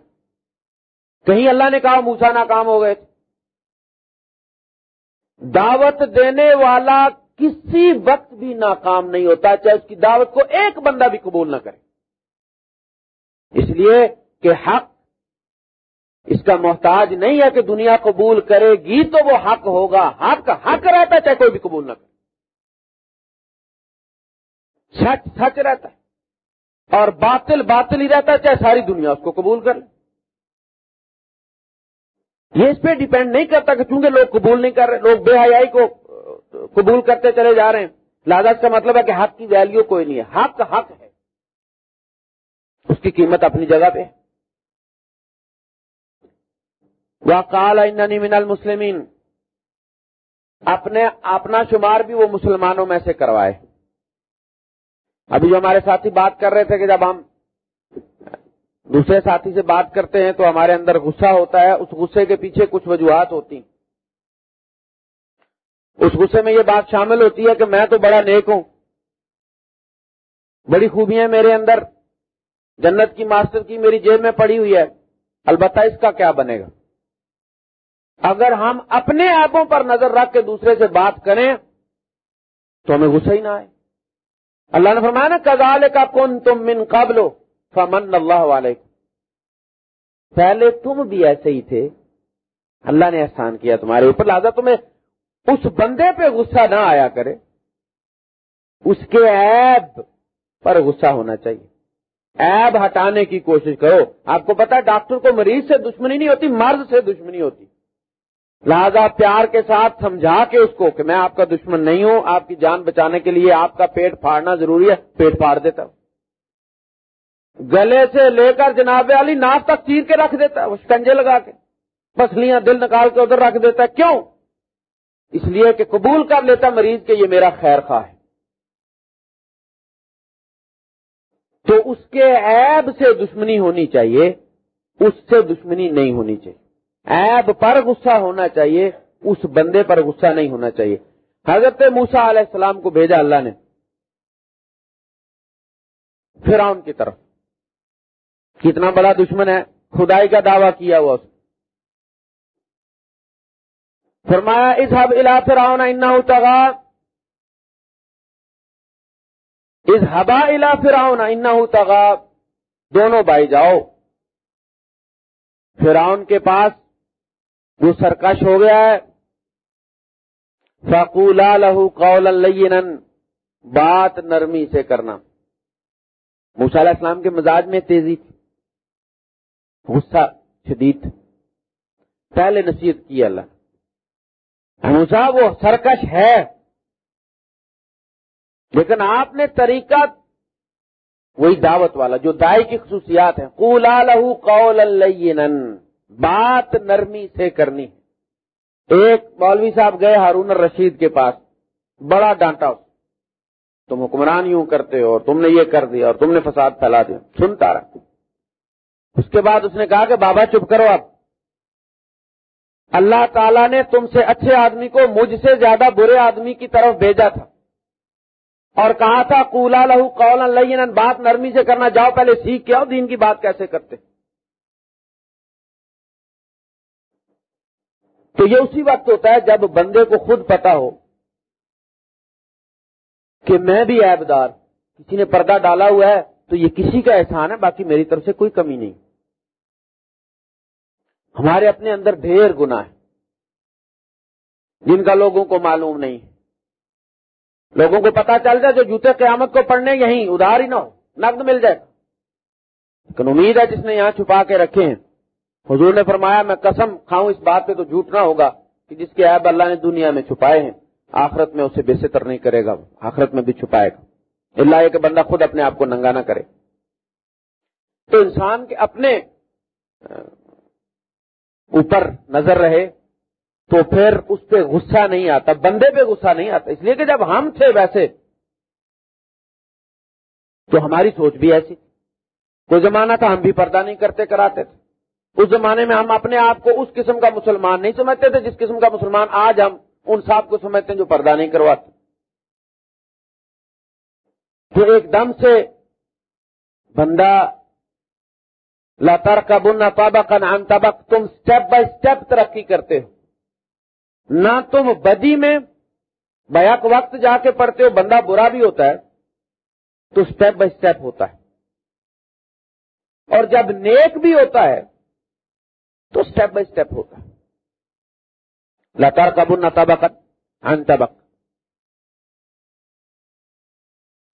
کہیں اللہ نے کہا موسا ناکام ہو گئے دعوت دینے والا کسی وقت بھی ناکام نہیں ہوتا، چاہے اس کی دعوت کو ایک بندہ بھی قبول نہ کرے۔ اس لیے کہ حق اس کا محتاج نہیں ہے کہ دنیا قبول کرے گی تو وہ حق ہوگا۔ حق حق رہتا ہے چاہے کوئی بھی قبول نہ کرے۔ سچ سچ رہتا ہے۔ اور باطل باطل ہی رہتا ہے چاہے ساری دنیا اس کو قبول کر لے۔ یہ اس پہ ڈیپینڈ نہیں کرتا کہ چونکہ لوگ قبول نہیں کر رہے، لوگ بے حیائی کو قبول کرتے چلے جا رہے ہیں۔ لہٰذا کا مطلب ہے کہ حق کی ویلیو کوئی نہیں ہے۔ حق حق ہے۔ اس کی قیمت اپنی جگہ پہ۔ وہ کال من المسلمین اپنے، اپنا شمار بھی وہ مسلمانوں میں سے کروائے۔ ابھی جو ہمارے ساتھی بات کر رہے تھے کہ جب ہم دوسرے ساتھی سے بات کرتے ہیں تو ہمارے اندر غصہ ہوتا ہے، اس غصے کے پیچھے کچھ وجوہات ہوتی اس غصے میں یہ بات شامل ہوتی ہے کہ میں تو بڑا نیک ہوں۔ بڑی خوبیاں میرے اندر۔ جنت کی ماسٹر کی میری جیب میں پڑی ہوئی ہے۔ البتہ اس کا کیا بنے گا؟ اگر ہم اپنے ایپوں پر نظر رکھ کے دوسرے سے بات کریں، تو ہمیں غصہ ہی نہ آئے۔ اللہ نے فرمایا نا کزال کا کن تم من قبل. فمن اللہ والے پہلے تم بھی ایسے ہی تھے۔ اللہ نے احسان کیا تمہارے اوپر۔ لہٰذا تمہیں اس بندے پہ غصہ نہ آیا کرے۔ اس کے عیب پر غصہ ہونا چاہیے۔ ایب ہٹانے کی کوشش کرو۔ آپ کو پتا ڈاکٹر کو مریض سے دشمنی نہیں ہوتی مرض سے دشمنی ہوتی۔ لہذا پیار کے ساتھ سمجھا کے اس کو کہ میں آپ کا دشمن نہیں ہوں، آپ کی جان بچانے کے لیے آپ کا پیٹ پھاڑنا ضروری ہے، پیٹ پھاڑ دیتا ہوں۔ گلے سے لے کر جناب علی ناف تک چیر کے رکھ دیتا ہے، وہ شکنجے لگا کے پسلیاں دل نکال کے ادھر رکھ دیتا ہے، کیوں؟ اس لیے کہ قبول کر لیتا مریض کہ یہ میرا خیر خواہ ہے۔ تو اس کے عیب سے دشمنی ہونی چاہیے، اس سے دشمنی نہیں ہونی چاہیے۔ عیب پر غصہ ہونا چاہیے، اس بندے پر غصہ نہیں ہونا چاہیے۔ حضرت موسا علیہ السلام کو بھیجا اللہ نے، فرعون کی طرف۔ کتنا بڑا دشمن ہے، خدائی کا دعویٰ کیا ہوا اس فرمایا اس حب الا فرعون انہو تغا اس ہبا الا فراؤن انا تغا دونوں بھائی جاؤ۔ فراؤن کے پاس وہ سرکش ہو گیا ہے، فقولا لہو قول بات نرمی سے کرنا۔ علیہ السلام کے مزاج میں تیزی تھی۔ غصہ شدید۔ پہلے نصیحت کی اللہ۔ موسا وہ سرکش ہے۔ لیکن آپ نے طریقہ وہی دعوت والا جو دائی کی خصوصیات ہیں۔ کولا لہو قول بات نرمی سے کرنی۔ ایک مولوی صاحب گئے ہارون رشید کے پاس۔ بڑا ڈانٹا تم حکمران یوں کرتے ہو تم نے یہ کر دیا اور تم نے فساد پھیلا دیا۔ سنتا رہا۔ اس کے بعد اس نے کہا کہ بابا چپ کرو اب۔ اللہ تعالیٰ نے تم سے اچھے آدمی کو مجھ سے زیادہ برے آدمی کی طرف بھیجا تھا۔ اور کہا تھا کولا لہو قول لین بات نرمی سے کرنا، جاؤ پہلے سیکھ کے آؤ، دین کی بات کیسے کرتے۔ تو یہ اسی وقت ہوتا ہے جب بندے کو خود پتا ہو کہ میں بھی ایب دار، کسی نے پردہ ڈالا ہوا ہے تو یہ کسی کا احسان ہے، باقی میری طرف سے کوئی کمی نہیں۔ ہمارے اپنے اندر ڈھیر گنا ہے جن کا لوگوں کو معلوم نہیں۔ لوگوں کو پتا چل جائے جو جوتے قیامت کو پڑھنے یہیں ادھار ہی نہ ہو، نقد مل جائے۔ لیکن امید ہے جس نے یہاں چھپا کے رکھے ہیں۔ حضور نے فرمایا، میں قسم کھاؤں اس بات پہ تو جھوٹ نہ ہوگا کہ جس کے عیب اللہ نے دنیا میں چھپائے ہیں، آخرت میں اسے بے ستر نہیں کرے گا، آخرت میں بھی چھپائے گا۔ اللہ کہ بندہ خود اپنے آپ کو ننگا نہ کرے۔ تو انسان کے اپنے اوپر نظر رہے تو پھر اس پہ غصہ نہیں آتا، بندے پہ غصہ نہیں آتا۔ اس لیے کہ جب ہم تھے ویسے، تو ہماری سوچ بھی ایسی۔ کوئی زمانہ تھا، ہم بھی پردہ نہیں کرتے، کراتے تھے۔ اس زمانے میں ہم اپنے آپ کو اس قسم کا مسلمان نہیں سمجھتے تھے، جس قسم کا مسلمان آج ہم ان صاحب کو سمجھتے ہیں جو پردہ نہیں کرواتے۔ تو ایک دم سے بندہ لاتار کا بننا پابا کا نام تبک تم سٹیپ بائی سٹیپ ترقی کرتے ہو۔ نہ تم بدی میں بیک وقت جا کے پڑھتے ہو، بندہ برا بھی ہوتا ہے تو سٹیپ بائی سٹیپ ہوتا ہے۔ اور جب نیک بھی ہوتا ہے تو سٹیپ بائی سٹیپ ہوتا ہے۔ لتار کبر نہ تبک ان تبک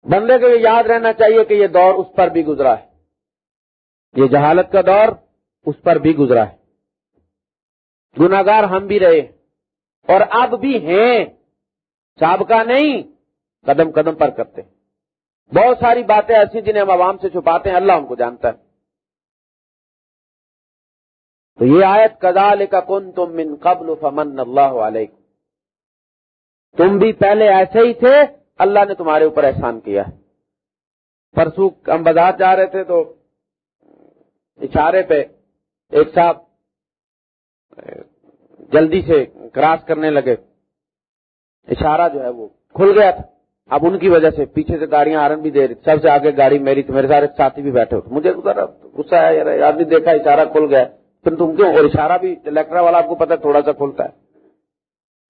بندے کو یہ یاد رہنا چاہیے کہ یہ دور اس پر بھی گزرا ہے۔ یہ جہالت کا دور اس پر بھی گزرا ہے۔ گناگار ہم بھی رہے اور اب بھی ہیں۔ سابقہ نہیں، قدم قدم پر کرتے۔ بہت ساری باتیں ایسی جنہیں ہم عوام سے چھپاتے ہیں، اللہ ان کو جانتا ہے۔ تو یہ آیت کزال کا کن تم من قبل فمن اللہ علیہ تم بھی پہلے ایسے ہی تھے اللہ نے تمہارے اوپر احسان کیا ہے۔ پرسو ہم بازار جا رہے تھے تو اشارے پہ ایک صاحب جلدی سے کراس کرنے لگے۔ اشارہ جو ہے وہ کھل گیا تھا۔ اب ان کی وجہ سے پیچھے سے گاڑیاں آرن بھی دے رہی سب سے آگے گاڑی میری میرے سارے ساتھی بھی بیٹھے ہوتے مجھے غصہ آیا، یار آدمی دیکھا، اشارہ کھل گیا۔ پھر تم کیوں؟ اور اشارہ بھی الیکٹرا والا آپ کو پتا تھوڑا سا کھلتا ہے۔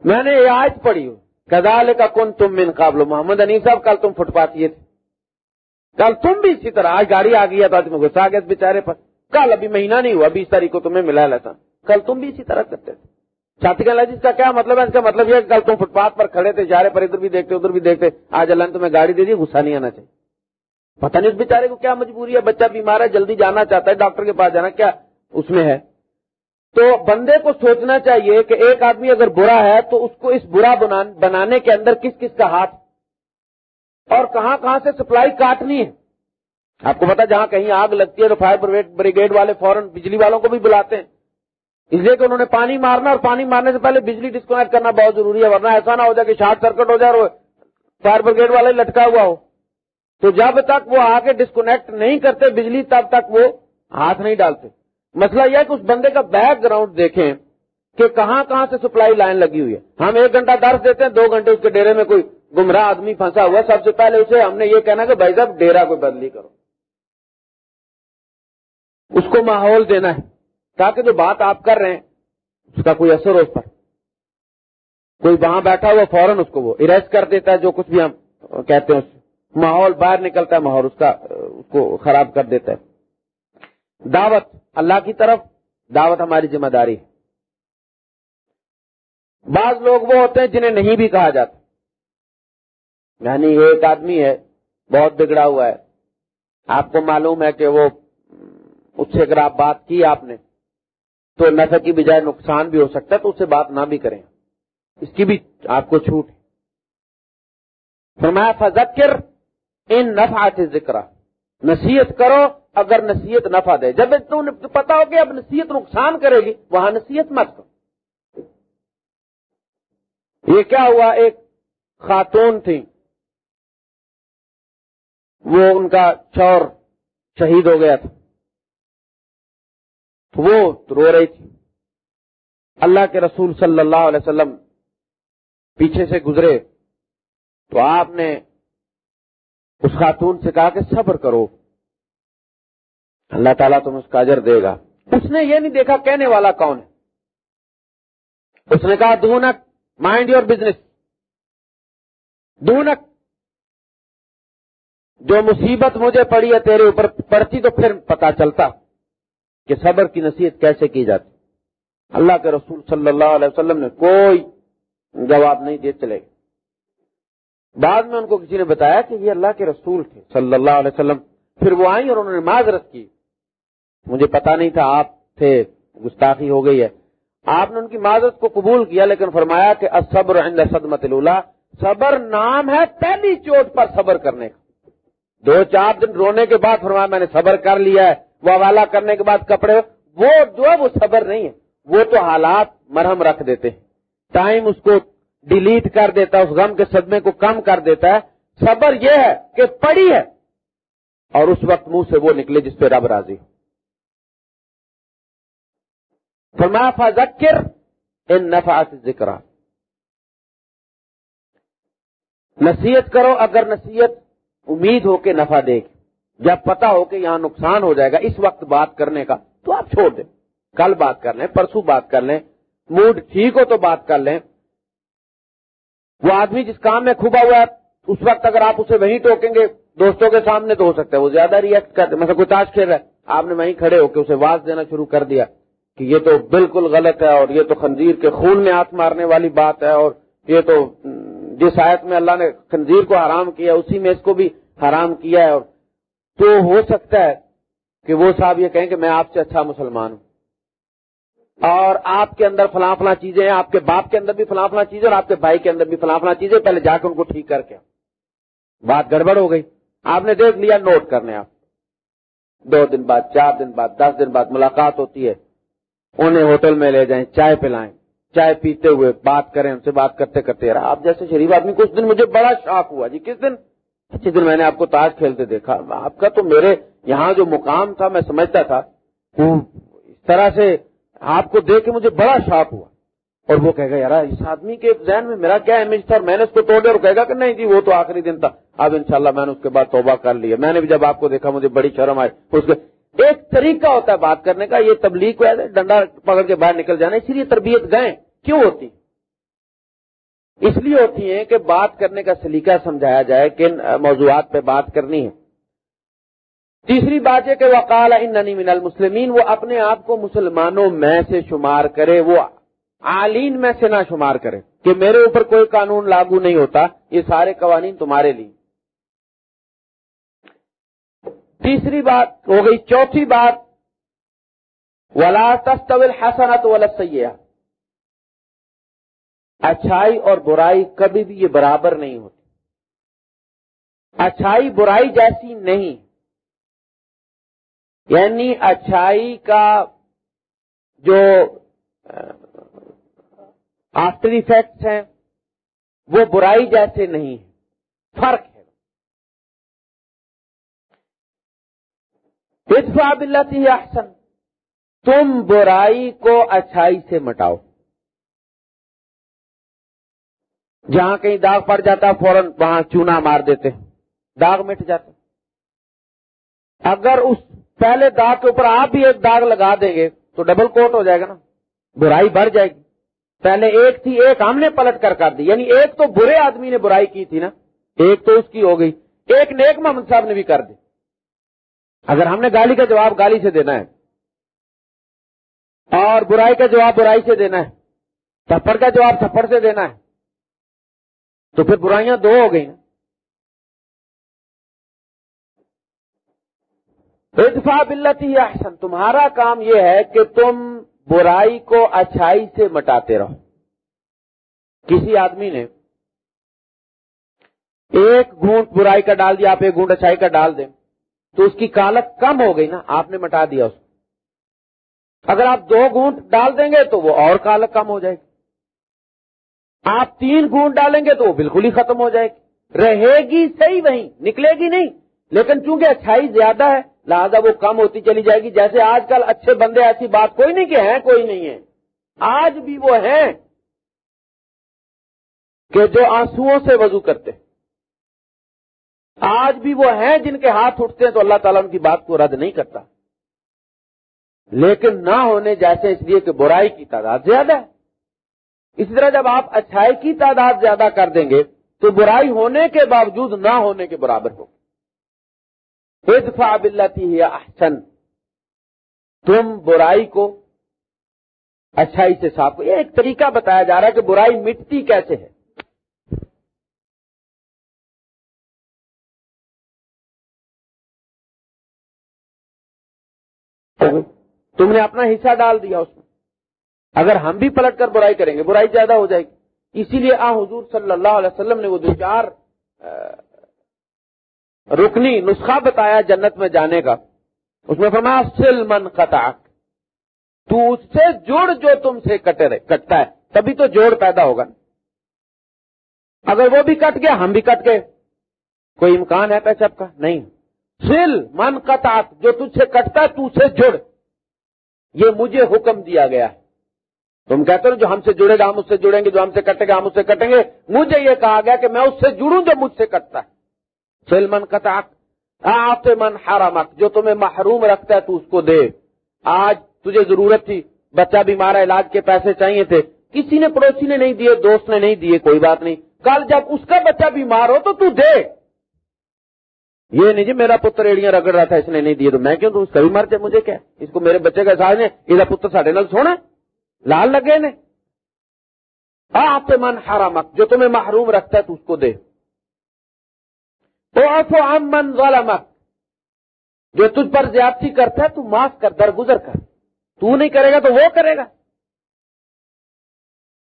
میں نے یہ آج پڑھی۔ ہوں کدال کا کن تم من قابل محمد انیف صاحب، کل تم فٹ پاتیے تھے. کل تم بھی اسی طرح، آج گاڑی آ گئی ہے تو تمہیں غصہ آ گیا بےچارے پر. کل ابھی مہینہ نہیں ہوا، بیس تاریخ کو تمہیں ملا لیتا. کل تم بھی اسی طرح کرتے تھے. چھاتی کا جس کا کیا مطلب ہے؟ اس کا مطلب یہ کل تم فٹ پاتھ پر کھڑے تھے جارے پر ادھر بھی دیکھتے، ادھر بھی دیکھتے. آج اللہ نے تمہیں گاڑی دے دی غصہ نہیں آنا چاہیے. پتہ نہیں اس بیچارے کو کیا مجبوری ہے؟ بچہ بیمار ہے، جلدی جانا چاہتا ہے، ڈاکٹر کے پاس جانا، کیا اس میں ہے؟ تو بندے کو سوچنا چاہیے کہ ایک آدمی اگر برا ہے تو اس کو اس برا بنانے کے اندر کس کس کا ہاتھ اور کہاں کہاں سے سپلائی کاٹنی ہے؟ آپ کو پتا جہاں کہیں آگ لگتی ہے تو فائر بریگیڈ والے فوراً بجلی والوں کو بھی بلاتے ہیں۔ اس لیے کہ انہوں نے پانی مارنا اور پانی مارنے سے پہلے بجلی ڈسکنیکٹ کرنا بہت ضروری ہے، ورنہ ایسا نہ ہو جائے کہ شارٹ سرکٹ ہو جائے اور فائر بریگیڈ والے لٹکا ہوا ہو۔ تو جب تک وہ آ کے ڈسکنیکٹ نہیں کرتے بجلی، تب تک وہ ہاتھ نہیں ڈالتے۔ مسئلہ یہ ہے کہ اس بندے کا بیک گراؤنڈ دیکھیں کہ کہاں کہاں سے سپلائی لائن لگی ہوئی ہے۔ ہم ایک گھنٹہ درس دیتے ہیں، دو گھنٹے اس کے ڈیرے میں کوئی گمراہ آدمی پھنسا ہوا سب سے پہلے اسے ہم نے یہ کہنا کہ بھائی صاحب ڈیرا کوئی بدلی کرو۔ اس کو ماحول دینا ہے، تاکہ جو بات آپ کر رہے ہیں، اس کا کوئی اثر ہو اس پر۔ کوئی وہاں بیٹھا ہوا فوراً اس کو وہ اریسٹ کر دیتا ہے، جو کچھ بھی ہم کہتے ہیں اس ماحول باہر نکلتا ہے، ماحول اس کا، اس کو خراب کر دیتا ہے۔ دعوت اللہ کی طرف، دعوت ہماری ذمہ داری ہے۔ بعض لوگ وہ ہوتے ہیں جنہیں نہیں بھی کہا جاتا۔ یعنی ایک آدمی ہے، بہت بگڑا ہوا ہے۔ آپ کو معلوم ہے کہ وہ، اس سے اگر آپ بات کی آپ نے، تو نفع کی بجائے نقصان بھی ہو سکتا ہے، تو اس سے بات نہ بھی کریں۔ اس کی بھی آپ کو چھوٹ ہے۔ فرمایا فذکر ان نفع ذکر نصیحت کرو اگر نصیحت نفع دے، جب تم پتا ہو کہ اب نصیحت نقصان کرے گی، وہاں نصیحت مت کرو۔ یہ کیا ہوا؟ ایک خاتون تھی۔ وہ ان کا چور شہید ہو گیا تھا۔ تو وہ رو رہی تھی۔ اللہ کے رسول صلی اللہ علیہ وسلم پیچھے سے گزرے۔ تو آپ نے اس خاتون سے کہا کہ صبر کرو۔ اللہ تعالیٰ تم اس کا اجر دے گا۔ اس نے یہ نہیں دیکھا کہنے والا کون ہے۔ اس نے کہا دونک مائنڈ یور بزنس دونک جو مصیبت مجھے پڑی ہے تیرے اوپر، پڑتی تو پھر پتا چلتا کہ صبر کی نصیحت کیسے کی جاتی۔ اللہ کے رسول صلی اللہ علیہ وسلم نے کوئی جواب نہیں دے چلے بعد میں ان کو کسی نے بتایا کہ یہ اللہ کے رسول تھے صلی اللہ علیہ وسلم۔ پھر وہ آئیں اور انہوں نے معذرت کی۔ مجھے پتا نہیں تھا آپ تھے گستاخی ہو گئی ہے۔ آپ نے ان کی معذرت کو قبول کیا، لیکن فرمایا کہ صبر عند صدمت اللہ صبر نام ہے پہلی چوٹ پر صبر کرنے کا۔ دو چار دن رونے کے بعد فرمایا میں نے صبر کر لیا ہے، وہ حوالہ کرنے کے بعد کپڑے، وہ جو ہے وہ صبر نہیں ہے۔ وہ تو حالات مرہم رکھ دیتے ہیں۔ ٹائم اس کو ڈیلیٹ کر دیتا ہے، اس غم کے صدمے کو کم کر دیتا ہے۔ صبر یہ ہے کہ پڑی ہے اور اس وقت منہ سے وہ نکلے جس پہ رب راضی ہو۔ فرمایا ذکر ان نفع ذکر نصیحت کرو اگر نصیحت امید ہو کے نفع دے گی جب پتا ہو کہ یہاں نقصان ہو جائے گا اس وقت بات کرنے کا، تو آپ چھوڑ دیں۔ کل بات کر لیں، پرسوں بات کر لیں، موڈ ٹھیک ہو تو بات کر لیں۔ وہ آدمی جس کام میں کھبا ہوا ہے، اس وقت اگر آپ اسے وہیں ٹوکیں گے، دوستوں کے سامنے تو ہو سکتا ہے، وہ زیادہ ریئیکٹ کرتے مثلا کوئی تاش کھیل رہا ہے، آپ نے وہیں کھڑے ہو کے اسے واز دینا شروع کر دیا۔ کہ یہ تو بالکل غلط ہے اور یہ تو خنزیر کے خون میں ہاتھ مارنے والی بات ہے اور یہ تو جس آیت میں اللہ نے خنزیر کو حرام کیا، اسی میں اس کو بھی حرام کیا ہے اور تو ہو سکتا ہے کہ وہ صاحب یہ کہیں کہ میں آپ سے اچھا مسلمان ہوں۔ اور آپ کے اندر فلاں فلاں چیزیں ہیں، آپ کے باپ کے اندر بھی فلاں فلاں چیزیں اور آپ کے بھائی کے اندر بھی فلاں فلاں چیزیں، پہلے جا کے ان کو ٹھیک کر کے۔ بات گڑبڑ ہو گئی۔ آپ نے دیکھ لیا نوٹ کرنے آپ۔ دو دن بعد، چار دن بعد، دس دن بعد ملاقات ہوتی ہے۔ انہیں ہوٹل میں لے جائیں، چائے پلائیں، چائے پیتے ہوئے بات کریں، ان سے بات کرتے کرتے رہا۔ آپ جیسے شریف آدمی، کچھ دن مجھے بڑا شوق ہوا جی کس دن؟ اچھے دن میں نے آپ کو تاج کھیلتے دیکھا۔ آپ کا تو میرے یہاں جو مقام تھا، میں سمجھتا تھا۔ اس طرح سے آپ کو دیکھ کے مجھے بڑا شوق ہوا۔ اور وہ کہے گا یار اس آدمی کے ذہن میں میرا کیا امیج تھا؟ اور میں نے اس کو توڑ اور کہے گا کہ نہیں جی وہ تو آخری دن تھا۔ اب انشاءاللہ میں نے اس کے بعد توبہ کر لیا میں نے بھی جب آپ کو دیکھا، مجھے بڑی شرم آئی۔ اس کے ایک طریقہ ہوتا ہے بات کرنے کا، یہ تبلیغ کو ڈنڈا پکڑ کے باہر نکل جانا اسی لیے تربیت گئے کیوں ہوتی؟ اس لیے ہوتی ہیں کہ بات کرنے کا سلیقہ سمجھایا جائے کن موضوعات پہ بات کرنی ہے۔ تیسری بات ہے کہ وقال ان من المسلمین، وہ اپنے آپ کو مسلمانوں میں سے شمار کرے، وہ عالین میں سے نہ شمار کرے کہ میرے اوپر کوئی قانون لاگو نہیں ہوتا، یہ سارے قوانین تمہارے لیے۔ تیسری بات ہو گئی، چوتھی بات، ولا تستویل حسنت ولا سیاح اچھائی اور برائی کبھی بھی یہ برابر نہیں ہوتی۔ اچھائی برائی جیسی نہیں۔ یعنی اچھائی کا جو، آفٹر افیکٹس ہیں، وہ برائی جیسے نہیں۔ فرق ہے اتفا بلتی احسن۔ تم برائی کو اچھائی سے مٹاؤ۔ جہاں کہیں داغ پڑ جاتا فوراً وہاں چونا مار دیتے۔ داغ مٹ جاتا۔ اگر اس پہلے داغ کے اوپر آپ بھی ایک داغ لگا دیں گے تو ڈبل کوٹ ہو جائے گا نا۔ برائی بڑھ جائے گی۔ پہلے ایک تھی، ایک ہم نے پلٹ کر کر دی۔ یعنی ایک تو برے آدمی نے برائی کی تھی نا۔ ایک تو اس کی ہو گئی۔ ایک نیک محمد صاحب نے بھی کر دی۔ اگر ہم نے گالی کا جواب گالی سے دینا ہے اور برائی کا جواب برائی سے دینا ہے، تھپڑ کا جواب تھپڑ سے دینا ہے، تو پھر برائیاں دو ہو گئی اتفا بلتی احسن، تمہارا کام یہ ہے کہ تم برائی کو اچھائی سے مٹاتے رہو۔ کسی آدمی نے ایک گھونٹ برائی کا ڈال دیا، آپ ایک گھونٹ اچھائی کا ڈال دیں۔ تو اس کی کالت کم ہو گئی نا، آپ نے مٹا دیا اس کو۔ اگر آپ دو گھونٹ ڈال دیں گے تو وہ اور کالت کم ہو جائے گی۔ آپ تین گھونٹ ڈالیں گے تو وہ بالکل ہی ختم ہو جائے گی۔ رہے گی صحیح وہیں، نکلے گی نہیں۔ لیکن چونکہ اچھائی زیادہ ہے، لہذا وہ کم ہوتی چلی جائے گی۔ جیسے آج کل اچھے بندے ایسی بات کوئی نہیں کہ ہیں، کوئی نہیں ہے۔ آج بھی وہ ہیں کہ جو آنسو سے وضو کرتے ہیں۔ آج بھی وہ ہیں جن کے ہاتھ اٹھتے ہیں تو اللہ تعالیٰ ان کی بات کو رد نہیں کرتا۔ لیکن نہ ہونے جیسے اس لیے کہ برائی کی تعداد زیادہ ہے۔ اسی طرح جب آپ اچھائی کی تعداد زیادہ کر دیں گے تو برائی ہونے کے باوجود نہ ہونے کے برابر ہوگی۔ ادفع باللتی ہے احسن۔ تم برائی کو اچھائی سے صاف یہ ایک طریقہ بتایا جا رہا ہے کہ برائی مٹتی کیسے ہے؟ تم نے اپنا حصہ ڈال دیا اس میں۔ اگر ہم بھی پلٹ کر برائی کریں گے، برائی زیادہ ہو جائے گی۔ اسی لیے آ حضور صلی اللہ علیہ وسلم نے وہ دو چار رکنی نسخہ بتایا جنت میں جانے کا۔ اس میں فرمایا، سل من قطاق تو اس سے جڑ جو تم سے کٹے رہے کٹتا ہے، تبھی تو جوڑ پیدا ہوگا۔ اگر وہ بھی کٹ گیا، ہم بھی کٹ گئے۔ کوئی امکان ہے پیچپ کا؟ نہیں۔ سل من قطاق جو تجھ سے کٹتا ہے تو سے جڑ۔ یہ مجھے حکم دیا گیا۔ ہے تم کہتے ہو جو ہم سے جڑے گا، ہم اس سے جڑیں گے، جو ہم سے کٹے گا ہم اس سے کٹیں گے۔ مجھے یہ کہا گیا کہ میں اس سے جڑوں جو مجھ سے کٹتا ہے۔ فلمن قطعت۔ آپ من حرمت، جو تمہیں محروم رکھتا ہے، تو اس کو دے۔ آج تجھے ضرورت تھی، بچہ بیمار ہے، علاج کے پیسے چاہیے تھے۔ کسی نے، پڑوسی نے نہیں دیے، دوست نے نہیں دیے، کوئی بات نہیں۔ کل جب اس کا بچہ بیمار ہو، تو تو دے۔ یہ نہیں جی میرا پتر ایڑیاں رگڑ رہا تھا، اس نے نہیں دیے تو میں کیوں تو اس کا بھی مر جائے مجھے کیا؟ اس کو میرے بچے کا ساتھ نے یہ پتر ساڑھے نل سونا لال لگے نے۔ آپ من حرامت جو تمہیں محروم رکھتا ہے تو اس کو دے۔ من ظلمک۔ جو تجھ پر زیادتی کرتا ہے، تو معاف کر، درگزر کر۔ تو نہیں کرے گا تو وہ کرے گا۔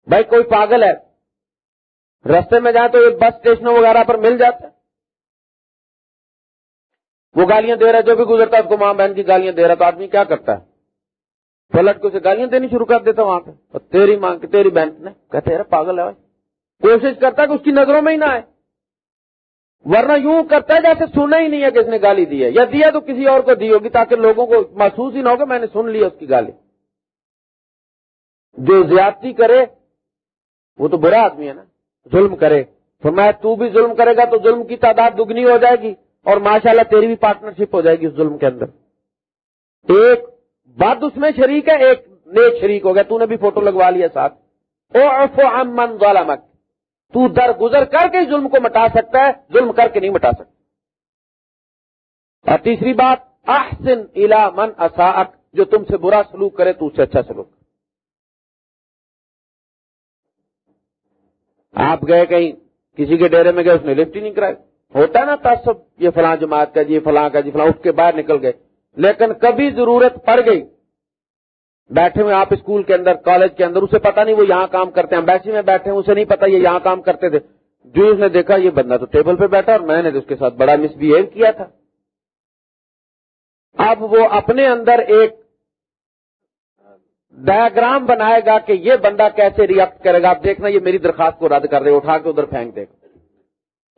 بھائی، کوئی پاگل ہے۔ رستے میں جائیں تو یہ بس اسٹیشنوں وغیرہ پر مل جاتا ہے۔ وہ گالیاں دے رہا ہے، جو بھی گزرتا ہے، اس کو ماں بہن کی گالیاں دے رہا تو آدمی کیا کرتا ہے؟ پلٹ کو اسے گالیاں دینی شروع کر دیتا وہاں پہ۔ تیری ماں کی، تیری بہن نے کہتے ہیں پاگل ہے بھائی۔ کوشش کرتا ہے کہ اس کی نظروں میں ہی نہ آئے۔ ورنہ یوں کرتا ہے جیسے سنا ہی نہیں ہے کہ اس نے گالی دی ہے۔ یا دیا تو کسی اور کو دی ہوگی تاکہ لوگوں کو محسوس ہی نہ ہو کہ میں نے سن لیا اس کی گالی۔ جو زیادتی کرے، وہ تو برا آدمی ہے نا۔ ظلم کرے۔ تو میں تو بھی ظلم کرے گا تو ظلم کی تعداد دگنی ہو جائے گی۔ اور ماشاءاللہ تیری بھی پارٹنرشپ ہو جائے گی اس ظلم کے اندر۔ ایک بات اس میں شریک ہے، ایک نیک شریک ہو گیا۔ تو نے بھی فوٹو لگوا لیا ساتھ۔ او افو امن ظالمک تو در گزر کر کے ظلم کو مٹا سکتا ہے، ظلم کر کے نہیں مٹا سکتا۔ اور تیسری بات، احسن الا من اصاق جو تم سے برا سلوک کرے، تو اس سے اچھا سلوک۔ آپ گئے کہیں، کسی کے ڈیرے میں گئے، اس نے لفٹ ہی نہیں کرائی۔ ہوتا ہے نا تعصب، یہ فلاں جماعت کا جی فلاں کا جی فلاں، اٹھ کے باہر نکل گئے۔ لیکن کبھی ضرورت پڑ گئی۔ بیٹھے ہوئے آپ اسکول کے اندر، کالج کے اندر، اسے پتا نہیں وہ یہاں کام کرتے ہیں۔ بیسی میں بیٹھے ہیں، اسے نہیں پتا یہ یہاں کام کرتے تھے۔ جو اس نے دیکھا، یہ بندہ تو ٹیبل پہ بیٹھا اور میں نے اس کے ساتھ بڑا مس بہیو کیا تھا۔ اب وہ اپنے اندر ایک ڈایاگرام بنائے گا کہ یہ بندہ کیسے ریئیکٹ کرے گا۔ آپ دیکھنا، یہ میری درخواست کو رد کر دے اٹھا کے ادھر پھینک دے گا۔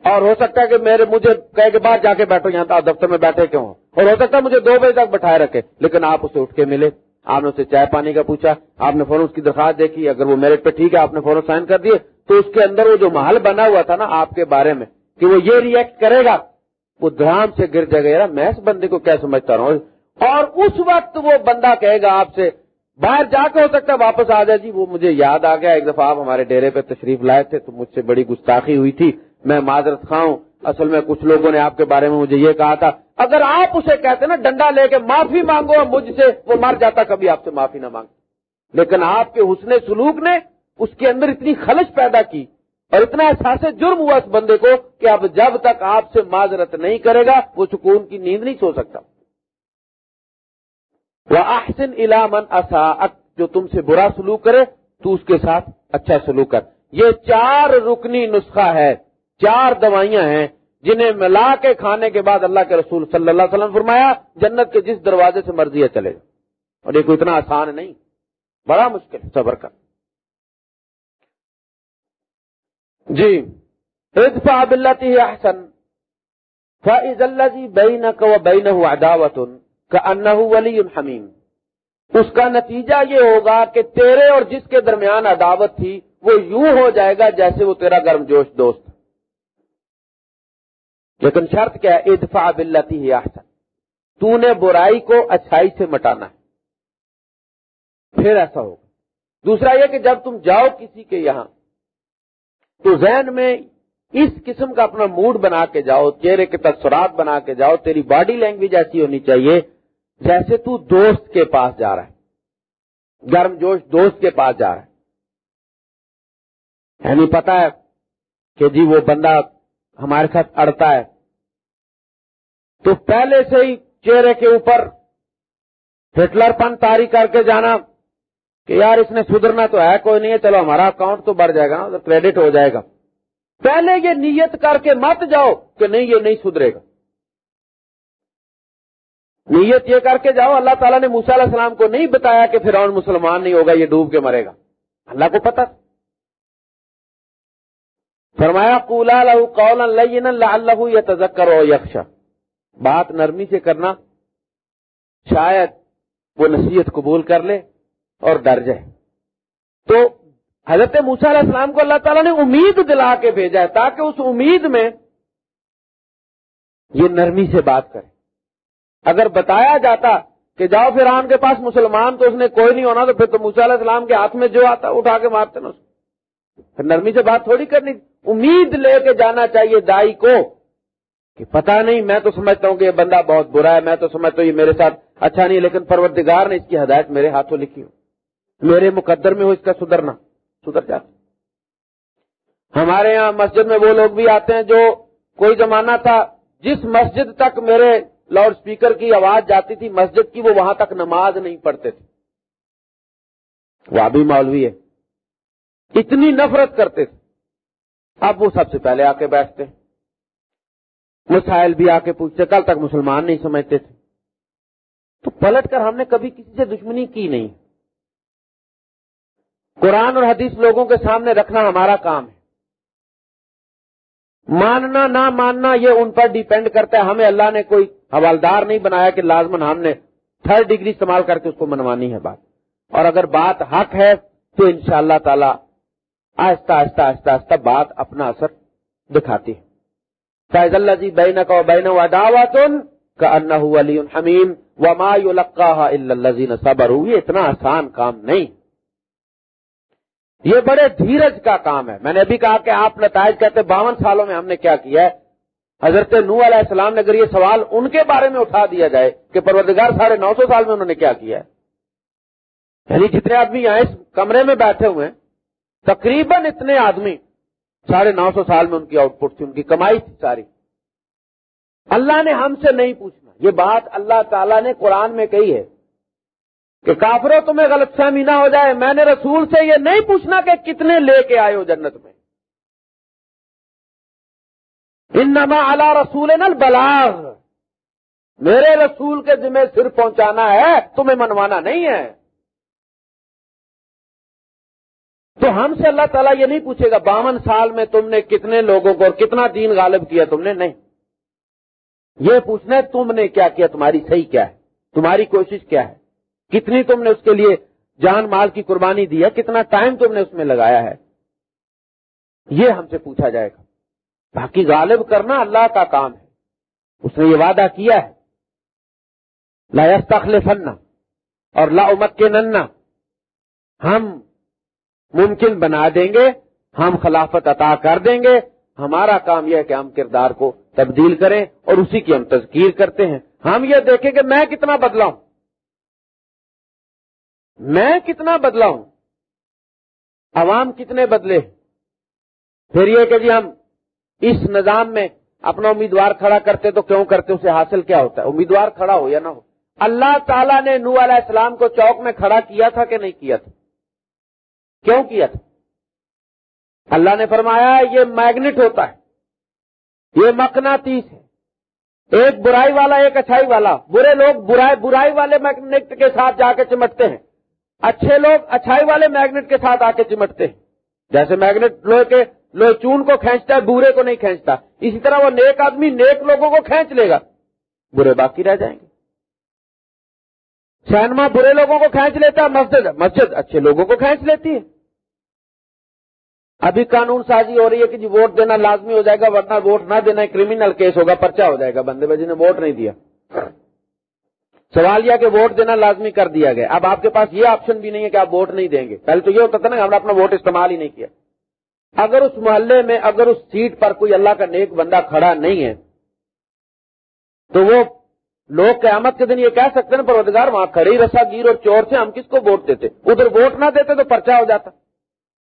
اور ہو سکتا ہے کہ میرے مجھے کہے کے بعد جا کے بیٹھو، یہاں دفتر میں بیٹھے کیوں؟ اور ہو سکتا ہے مجھے دو بجے تک بٹھائے رکھے، لیکن آپ اسے اٹھ کے ملے۔ آپ نے اسے چائے پانی کا پوچھا، آپ نے فوراً اس کی درخواست دیکھی، اگر وہ میرٹ پہ ٹھیک ہے، آپ نے فوراً سائن کر دیے۔ تو اس کے اندر وہ جو محل بنا ہوا تھا نا آپ کے بارے میں، کہ وہ یہ ریئیکٹ کرے گا، وہ دھرام سے گر جائے گا میں اس بندے کو کیا سمجھتا رہا ہوں؟ اور اس وقت وہ بندہ کہے گا آپ سے، باہر جا کے ہو سکتا ہے واپس آ جائے۔ جی وہ مجھے یاد آ گیا، ایک دفعہ آپ ہمارے ڈیرے پہ تشریف لائے تھے، تو مجھ سے بڑی گستاخی ہوئی تھی۔ میں معذرت خواہوں اصل میں کچھ لوگوں نے آپ کے بارے میں مجھے یہ کہا تھا، اگر آپ اسے کہتے نا، ڈنڈا لے کے معافی مانگو مجھ سے وہ مر جاتا، کبھی آپ سے معافی نہ مانگ لیکن آپ کے حسن سلوک نے اس کے اندر اتنی خلش پیدا کی اور اتنا احساس جرم ہوا اس بندے کو کہ اب جب تک آپ سے معذرت نہیں کرے گا، وہ سکون کی نیند نہیں سو سکتا۔ وہ احسن علامن اصا جو تم سے برا سلوک کرے، تو اس کے ساتھ اچھا سلوک کر۔ یہ چار رکنی نسخہ ہے۔ چار دوائیاں ہیں جنہیں ملا کے کھانے کے بعد اللہ کے رسول صلی اللہ علیہ وسلم فرمایا، جنت کے جس دروازے سے مرضی ہے چلے اور یہ کوئی اتنا آسان نہیں۔ بڑا مشکل صبر کا جی ادفع باللتی احسن۔ فائز اللہ جی بین کو بین عداوت کا ولی حمیم اس کا نتیجہ یہ ہوگا کہ تیرے اور جس کے درمیان عداوت تھی، وہ یوں ہو جائے گا جیسے وہ تیرا گرم جوش دوست۔ لیکن شرط کیا ہے؟ ادفع بلتی ہی احسن۔ تو نے برائی کو اچھائی سے مٹانا ہے۔ پھر ایسا ہوگا۔ دوسرا یہ کہ جب تم جاؤ کسی کے یہاں، تو ذہن میں اس قسم کا اپنا موڈ بنا کے جاؤ، چہرے کے تصورات بنا کے جاؤ، تیری باڈی لینگویج ایسی ہونی چاہیے جیسے تو دوست کے پاس جا رہا ہے۔ گرم جوش دوست کے پاس جا رہا ہے۔ یعنی پتا ہے کہ جی وہ بندہ ہمارے ساتھ اڑتا ہے۔ تو پہلے سے ہی چہرے کے اوپر ہٹلر پن تاری کر کے جانا کہ یار اس نے سدھرنا تو ہے، کوئی نہیں ہے، چلو ہمارا اکاؤنٹ تو بڑھ جائے گا نا کریڈٹ ہو جائے گا۔ پہلے یہ نیت کر کے مت جاؤ کہ نہیں، یہ نہیں سدھرے گا۔ نیت یہ کر کے جاؤ، اللہ تعالیٰ نے علیہ السلام کو نہیں بتایا کہ فرعون مسلمان نہیں ہوگا، یہ ڈوب کے مرے گا۔ اللہ کو پتا فرمایا کولا لہو قول اللہ یا تذکر ہو یکشا بات نرمی سے کرنا، شاید وہ نصیحت قبول کر لے اور ڈر جائے۔ تو حضرت موسا علیہ السلام کو اللہ تعالیٰ نے امید دلا کے بھیجا ہے تاکہ اس امید میں یہ نرمی سے بات کرے۔ اگر بتایا جاتا کہ جاؤ پھر آن کے پاس مسلمان تو اس نے کوئی نہیں ہونا تو پھر تو موسا علیہ السلام کے ہاتھ میں جو آتا اٹھا کے مارتے نا اس پھر نرمی سے بات تھوڑی کرنی۔ امید لے کے جانا چاہیے دائی کو کہ پتا نہیں، میں تو سمجھتا ہوں کہ یہ بندہ بہت برا ہے، میں تو سمجھتا ہوں یہ میرے ساتھ اچھا نہیں لیکن پروردگار نے اس کی ہدایت میرے ہاتھوں لکھی ہو۔ میرے مقدر میں ہو اس کا سدھرنا، سدھر جاتا ہمارے یہاں مسجد میں وہ لوگ بھی آتے ہیں جو کوئی زمانہ تھا، جس مسجد تک میرے لاؤڈ اسپیکر کی آواز جاتی تھی، مسجد کی وہ وہاں تک نماز نہیں پڑھتے تھے۔ وہ ابھی مولوی ہے۔ اتنی نفرت کرتے تھے۔ اب وہ سب سے پہلے آ کے بیٹھتے مسائل بھی آ کے پوچھتے کل تک مسلمان نہیں سمجھتے تھے۔ تو پلٹ کر ہم نے کبھی کسی سے دشمنی کی نہیں۔ قرآن اور حدیث لوگوں کے سامنے رکھنا ہمارا کام ہے۔ ماننا، نہ ماننا، یہ ان پر ڈیپینڈ کرتا ہے۔ ہمیں اللہ نے کوئی حوالدار نہیں بنایا کہ لازمن ہم نے تھرڈ ڈگری استعمال کر کے اس کو منوانی ہے بات۔ اور اگر بات حق ہے تو ان شاء اللہ تعالی آہستہ آہستہ آہستہ آہستہ بات اپنا اثر دکھاتی ہے۔ فیض اللہ جی بین کا بین و دعوتن کا علی حمیم و ما القاح اللہ صبر یہ اتنا آسان کام نہیں۔ یہ بڑے دھیرج کا کام ہے۔ میں نے ابھی کہا کہ آپ نتائج کہتے باون سالوں میں ہم نے کیا کیا ہے؟ حضرت نو علیہ السلام نے اگر یہ سوال ان کے بارے میں اٹھا دیا جائے کہ پروردگار ساڑھے نو سو سال میں انہوں نے کیا کیا ہے؟ یعنی جتنے آدمی یہاں اس کمرے میں بیٹھے ہوئے ہیں تقریباً اتنے آدمی، ساڑھے نو سو سال میں ان کی آؤٹ پٹ تھی، ان کی کمائی تھی ساری۔ اللہ نے ہم سے نہیں پوچھنا۔ یہ بات اللہ تعالیٰ نے قرآن میں کہی ہے کہ کافروں تمہیں غلط فہمی نہ ہو جائے۔ میں نے رسول سے یہ نہیں پوچھنا کہ کتنے لے کے آئے ہو جنت میں۔ ان نما اعلی رسول البلاغ۔ میرے رسول کے ذمہ صرف پہنچانا ہے، تمہیں منوانا نہیں ہے۔ تو ہم سے اللہ تعالیٰ یہ نہیں پوچھے گا باون سال میں تم نے کتنے لوگوں کو اور کتنا دین غالب کیا تم نے؟ نہیں۔ یہ پوچھنا ہے تم نے کیا کیا؟ تمہاری صحیح کیا ہے؟ تمہاری کوشش کیا ہے؟ کتنی تم نے اس کے لیے جان مال کی قربانی دی ہے؟ کتنا ٹائم تم نے اس میں لگایا ہے؟ یہ ہم سے پوچھا جائے گا۔ باقی غالب کرنا اللہ کا کام ہے۔ اس نے یہ وعدہ کیا ہے۔ لا فن اور لا امت کے ننا ہم ممکن بنا دیں گے، ہم خلافت عطا کر دیں گے، ہمارا کام یہ ہے کہ ہم کردار کو تبدیل کریں اور اسی کی ہم تذکیر کرتے ہیں۔ ہم یہ دیکھیں کہ میں کتنا بدلا ہوں۔ میں کتنا بدلا ہوں۔ عوام کتنے بدلے پھر یہ کہ جی ہم اس نظام میں اپنا امیدوار کھڑا کرتے تو کیوں کرتے؟ اسے حاصل کیا ہوتا ہے؟ امیدوار کھڑا ہو یا نہ ہو؟ اللہ تعالیٰ نے نو علیہ السلام کو چوک میں کھڑا کیا تھا کہ نہیں کیا تھا؟ کیوں کیا تھا؟ اللہ نے فرمایا یہ میگنیٹ ہوتا ہے، یہ مکنا تیس ہے۔ ایک برائی والا، ایک اچھائی والا۔ برے لوگ برائی برائی والے میگنیٹ کے ساتھ جا کے چمٹتے ہیں۔ اچھے لوگ اچھائی والے میگنیٹ کے ساتھ آ کے چمٹتے ہیں۔ جیسے میگنیٹ لوہے کے، لوہے چون کو کھینچتا ہے برے کو نہیں کھینچتا۔ اسی طرح وہ نیک آدمی نیک لوگوں کو کھینچ لے گا۔ برے باقی رہ جائیں گے۔ سینما برے لوگوں کو کھینچ لیتا ہے، مسجد مسجد اچھے لوگوں کو کھینچ لیتی ہے۔ ابھی قانون سازی ہو رہی ہے کہ جی ووٹ دینا لازمی ہو جائے گا، ورنہ ووٹ نہ دینا کرمنل کیس ہوگا پرچا ہو جائے گا بندے بجی نے ووٹ نہیں دیا۔ سوال یہ کہ ووٹ دینا لازمی کر دیا گیا۔ اب آپ کے پاس یہ آپشن بھی نہیں ہے کہ آپ ووٹ نہیں دیں گے۔ پہلے تو یہ ہوتا تھا نا ہم نے اپنا ووٹ استعمال ہی نہیں کیا۔ اگر اس محلے میں، اگر اس سیٹ پر کوئی اللہ کا نیک بندہ کھڑا نہیں ہے، تو وہ لوگ قیامت کے دن یہ کہہ سکتے ہیں پروزگار وہاں کھڑی رسا گیر اور چور سے ہم کس کو ووٹ دیتے؟ ادھر ووٹ نہ دیتے تو پرچا ہو جاتا۔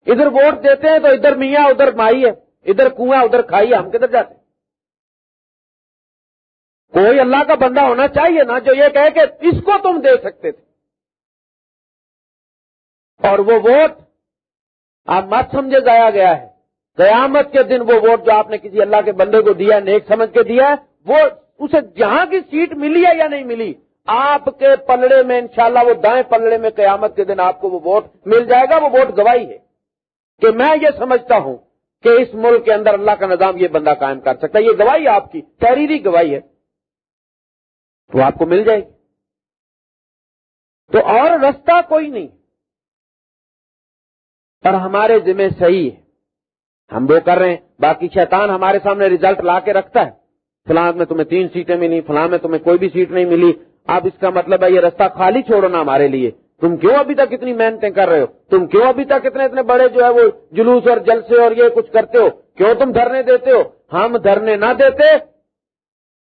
ادھر ووٹ دیتے ہیں تو ادھر میاں، ادھر مائی ہے، ادھر کنواں، ادھر کھائی ہے ہم کدھر جاتے ہیں؟ کوئی اللہ کا بندہ ہونا چاہیے نا جو یہ کہے کہ اس کو تم دے سکتے تھے۔ اور وہ ووٹ، آپ مت سمجھے جایا گیا ہے۔ قیامت کے دن وہ ووٹ جو آپ نے کسی اللہ کے بندے کو دیا نیک سمجھ کے دیا ہے، وہ اسے جہاں کی سیٹ ملی ہے یا نہیں ملی، آپ کے پلڑے میں انشاءاللہ وہ دائیں پلڑے میں قیامت کے دن آپ کو وہ ووٹ مل جائے گا، وہ ووٹ گواہی ہے۔ کہ میں یہ سمجھتا ہوں کہ اس ملک کے اندر اللہ کا نظام یہ بندہ قائم کر سکتا ہے۔ یہ گواہی آپ کی، تحریری گواہی ہے۔ تو آپ کو مل جائے گی۔ تو اور رستہ کوئی نہیں۔ اور ہمارے ذمہ صحیح ہے۔ ہم وہ کر رہے ہیں۔ باقی شیطان ہمارے سامنے ریزلٹ لا کے رکھتا ہے۔ فلاں میں تمہیں تین سیٹیں ملی، فلاں میں تمہیں کوئی بھی سیٹ نہیں ملی۔ اب اس کا مطلب ہے یہ رستہ خالی چھوڑنا ہمارے لیے۔ تم کیوں ابھی تک اتنی محنتیں کر رہے ہو؟ تم کیوں ابھی تک اتنے اتنے بڑے جو ہے وہ جلوس اور جلسے اور یہ کچھ کرتے ہو؟ کیوں تم دھرنے دیتے ہو؟ ہم دھرنے نہ دیتے۔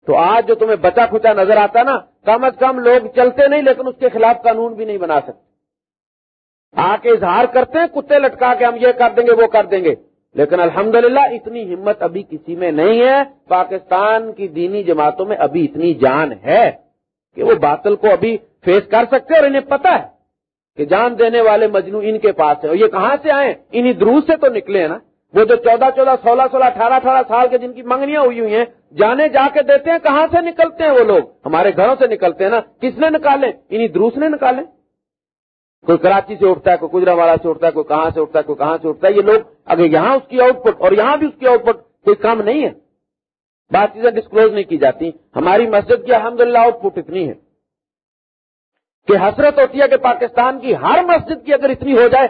تو آج جو تمہیں بچا کھچا نظر آتا نا، کم از کم لوگ چلتے نہیں، لیکن اس کے خلاف قانون بھی نہیں بنا سکتے۔ آ کے اظہار کرتے ہیں کتے لٹکا کے ہم یہ کر دیں گے، وہ کر دیں گے۔ لیکن الحمدللہ اتنی ہمت ابھی کسی میں نہیں ہے۔ پاکستان کی دینی جماعتوں میں ابھی اتنی جان ہے کہ وہ باطل کو ابھی فیس کر سکتے اور انہیں پتا ہے۔ کہ جان دینے والے مجنو ان کے پاس ہیں اور یہ کہاں سے آئے انہیں دروس سے تو نکلے ہیں نا۔ وہ جو چودہ چودہ سولہ سولہ اٹھارہ اٹھارہ سال کے جن کی منگنیاں ہوئی ہوئی ہیں، جانے جا کے دیتے ہیں، کہاں سے نکلتے ہیں وہ لوگ؟ ہمارے گھروں سے نکلتے ہیں نا۔ کس نے نکالے؟ انہیں دروس نے نکالے۔ کوئی کراچی سے اٹھتا ہے، کوئی گجرا والا سے اٹھتا ہے، کوئی کہاں سے اٹھتا ہے، کوئی کہاں سے اٹھتا ہے، یہ لوگ اگر یہاں اس کی آؤٹ پٹ اور یہاں بھی اس کی آؤٹ پٹ کوئی کام نہیں ہے۔ بات چیزیں ڈسکلوز نہیں کی جاتی۔ ہماری مسجد کی الحمد للہ آؤٹ پٹ اتنی ہے۔ کہ حسرت ہوتی ہے کہ پاکستان کی ہر مسجد کی اگر اتنی ہو جائے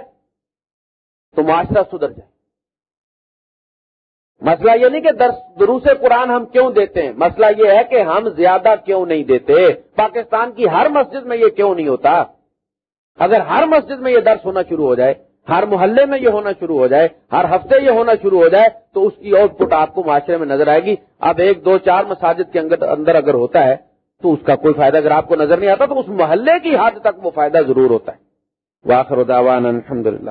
تو معاشرہ سدھر جائے۔ مسئلہ یہ نہیں کہ دروس قرآن ہم کیوں دیتے ہیں؟ مسئلہ یہ ہے کہ ہم زیادہ کیوں نہیں دیتے؟ پاکستان کی ہر مسجد میں یہ کیوں نہیں ہوتا؟ اگر ہر مسجد میں یہ درس ہونا شروع ہو جائے، ہر محلے میں یہ ہونا شروع ہو جائے، ہر ہفتے یہ ہونا شروع ہو جائے، تو اس کی آؤٹ پٹ آپ کو معاشرے میں نظر آئے گی۔ اب ایک دو چار مساجد کے اندر اگر ہوتا ہے تو اس کا کوئی فائدہ اگر آپ کو نظر نہیں آتا تو اس محلے کی حد تک وہ فائدہ ضرور ہوتا ہے۔ واخر الحمد الحمدللہ۔